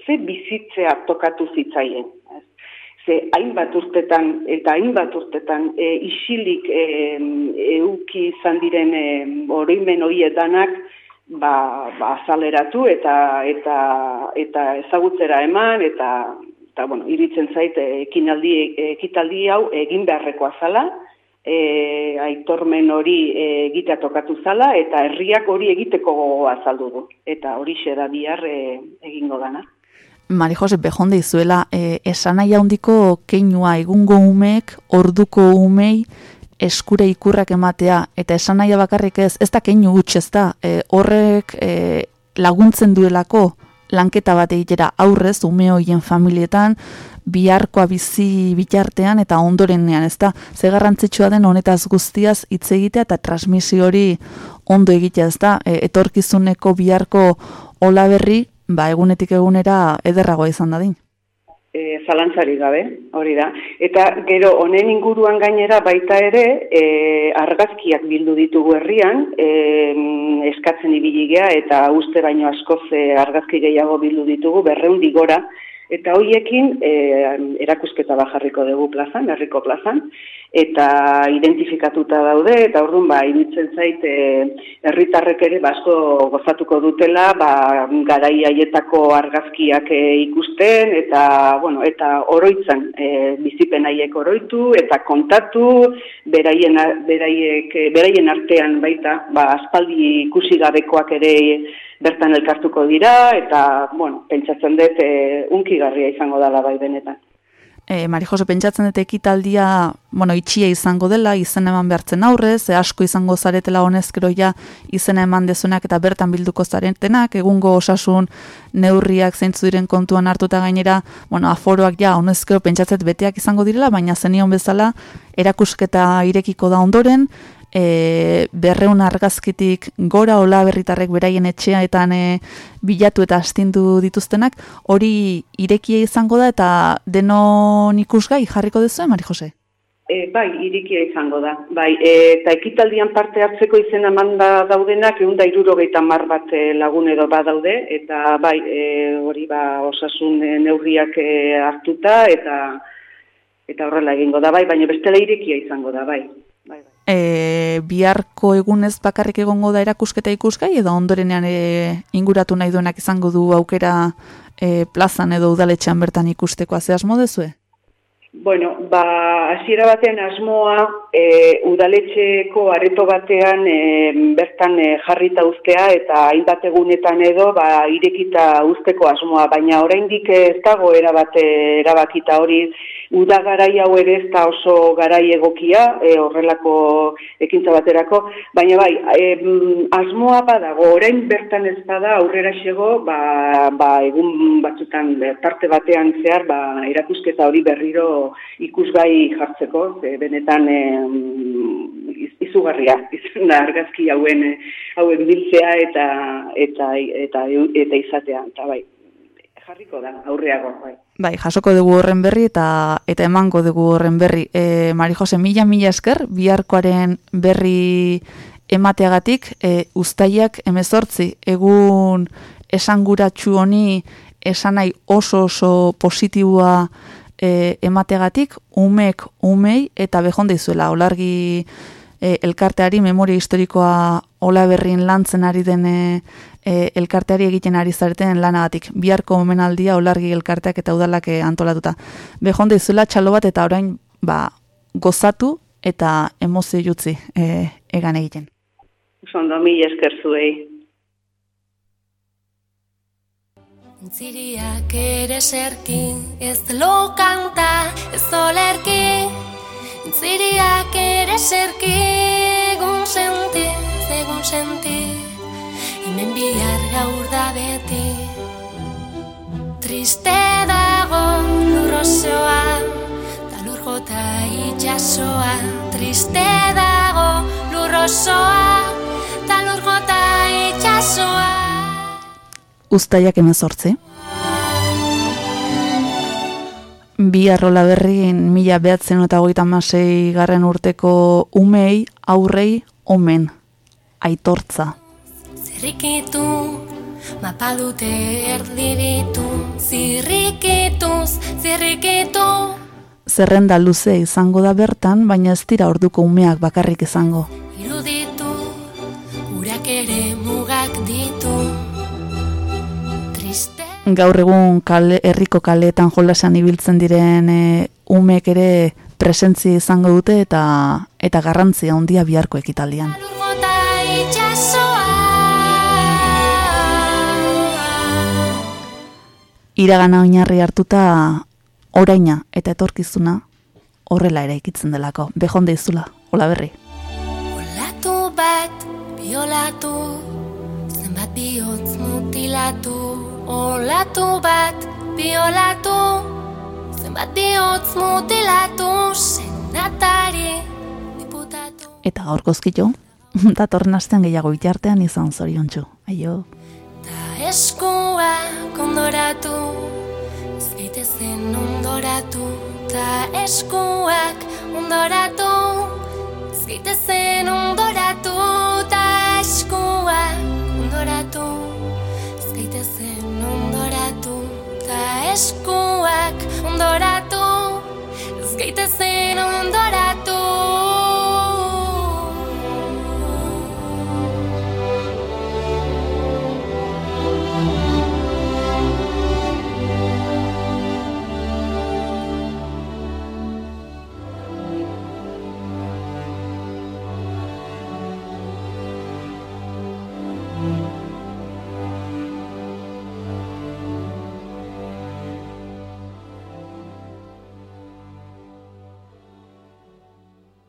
ze bizitzea tokatu zitzaien ze hainbat urtetan eta hainbat urtetan e, isilik e, euki izan diren e, oroimen hoiedanak ba, ba azaleratu eta eta eta ezagutzera eman eta eta bueno iritzen zait ekinaldi ekitaldi hau egin beharrekoa zala. E, aitormen hori egitea tokatu zala eta herriak hori egiteko gogoa azaldu du. Eta hori da bihar e, egingo dana Mari Jose, behonde izuela, e, esan handiko keinua egungo umeek, orduko umei, eskure ikurrak ematea, eta esan bakarrik ez, ez da keinu gutx ez da, e, horrek e, laguntzen duelako lanketa bat egitera. Aurrez, ume hoien familietan, biharkoa bizi bitartean eta ondorenean, ez da, ze garrantzitsua den honetaz guztiaz hitz egitea eta transmisio hori ondo egitea, ez da, e, etorkizuneko biharko olaberri ba, egunetik egunera ederragoa izan dadin. E, zalantzari gabe, hori da. Eta gero honen inguruan gainera baita ere e, argazkiak bildu ditugu herrian, e, eskatzen ibiligea eta uste baino askoz e, argazki gehiago bildu ditugu, berreun digora, eta hoiekin e, erakusketa bajarriko dugu plazan, herriko plazan, eta identifikatuta daude eta ordun ba iruditzen zait eh, herritarrek ere basko gozatuko dutela ba garai haietako argazkiak e, ikusten eta bueno eta oroitzen e, bizipen haiek oroitu eta kontatu beraien beraiek beraien artean baita ba aspaldi ikusi gabekoak ere bertan elkartuko dira eta bueno pentsatzen dut e, unkigarria izango dela bai benetan. E, Mari Jose, pentsatzen dut ekitaldia, bueno, itxia izango dela, izen eman behartzen aurrez, e, asko izango zaretela honezkero ja izena eman dezunak eta bertan bilduko zaretenak, egungo osasun neurriak zeintzu diren kontuan hartuta gainera, bueno, aforoak ja honezkero pentsatzen beteak izango direla, baina zenion bezala erakusketa irekiko da ondoren, e, berreun argazkitik gora ola berritarrek beraien etxeaetan e, bilatu eta astindu dituztenak, hori irekia izango da eta denon ikusgai jarriko duzu, Mari Jose? E, bai, irikia izango da. Bai, e, eta ekitaldian parte hartzeko izena manda daudenak, egun da iruro mar bat e, lagun edo badaude, eta bai, e, hori ba, osasun e, neurriak e, hartuta, eta eta horrela egingo da, bai, baina bestela irikia izango da, bai. E, biharko egunez bakarrik egongo da erakusketa ikusgai edo ondorenean e, inguratu nahi duenak izango du aukera e, plazan edo udaletxean bertan ikusteko azea asmo dezue? Bueno, ba, hasiera batean asmoa, e, udaletxeko areto batean e, bertan e, jarrita uztea eta hainbat egunetan edo ba, irekita uzteko asmoa, baina oraindik ez dago erabate, erabakita hori uda garai hau ere ez da oso garai egokia, e, horrelako ekintza baterako, baina bai, e, asmoa badago, orain bertan ez bada aurrera xego, ba, ba, egun batzutan tarte batean zehar, ba, erakusketa hori berriro ikusgai jartzeko, ze benetan e, izugarria, izan da argazki hauen hauen biltzea eta eta eta eta izatea, eta bai, jarriko da aurreago, bai. Bai, jasoko dugu horren berri eta eta emango dugu horren berri. E, Mari Jose, mila mila esker, biharkoaren berri emateagatik, e, ustaiak emezortzi, egun esanguratsu honi esanai oso oso positiboa e, emategatik umek umei eta behonde izuela olargi e, elkarteari memoria historikoa ola berrin lantzen ari den e, e, elkarteari egiten ari zareten lanagatik. Biharko omenaldia olargi elkarteak eta udalak e, antolatuta. Behonde izuela txalo bat eta orain ba, gozatu eta emozio jutzi e, egan egiten. Zondo, mi esker zuei. Intziriak ere serki, ez lo kanta, ez olerki Intziriak ere serki, egun senti, egun senti. Hemen bihar gaur da beti. Triste dago lurrosoa, ta lur jota itxasoa Triste dago lurrosoa, ta lur jota itxasoa Uztaiak emezortzi. Bi arrola berrin mila behatzen eta goita masei garren urteko umei, aurrei, omen, aitortza. Zirrikitu, mapadute erdiritu, zirrikituz, zirrikitu. Zerrenda luze izango da bertan, baina ez dira orduko umeak bakarrik izango. Iruditu, urak ere Gaur egun kale, herriko kaleetan jolasean ibiltzen diren e, umek ere presentzia izango dute eta eta garrantzia handia biharko ekitaldian. Iragana oinarri hartuta oraina eta etorkizuna horrela ere ikitzen delako. Behonde izula, hola berri. Olatu bat, biolatu, zenbat bihotz mutilatu. Olatu bat, bi olatu Zenbat bihotz mutilatu Senatari, diputatu Eta gaurkozkitu, datorren astean gehiago itartean izan zorion txu. Aio. Ta eskua kondoratu, ez ondoratu. Ta eskuak ondoratu, ez gaitezen ondoratu. Ta eskuak ondoratu. eskuak ondoratu, ez gaitezen ondoratu.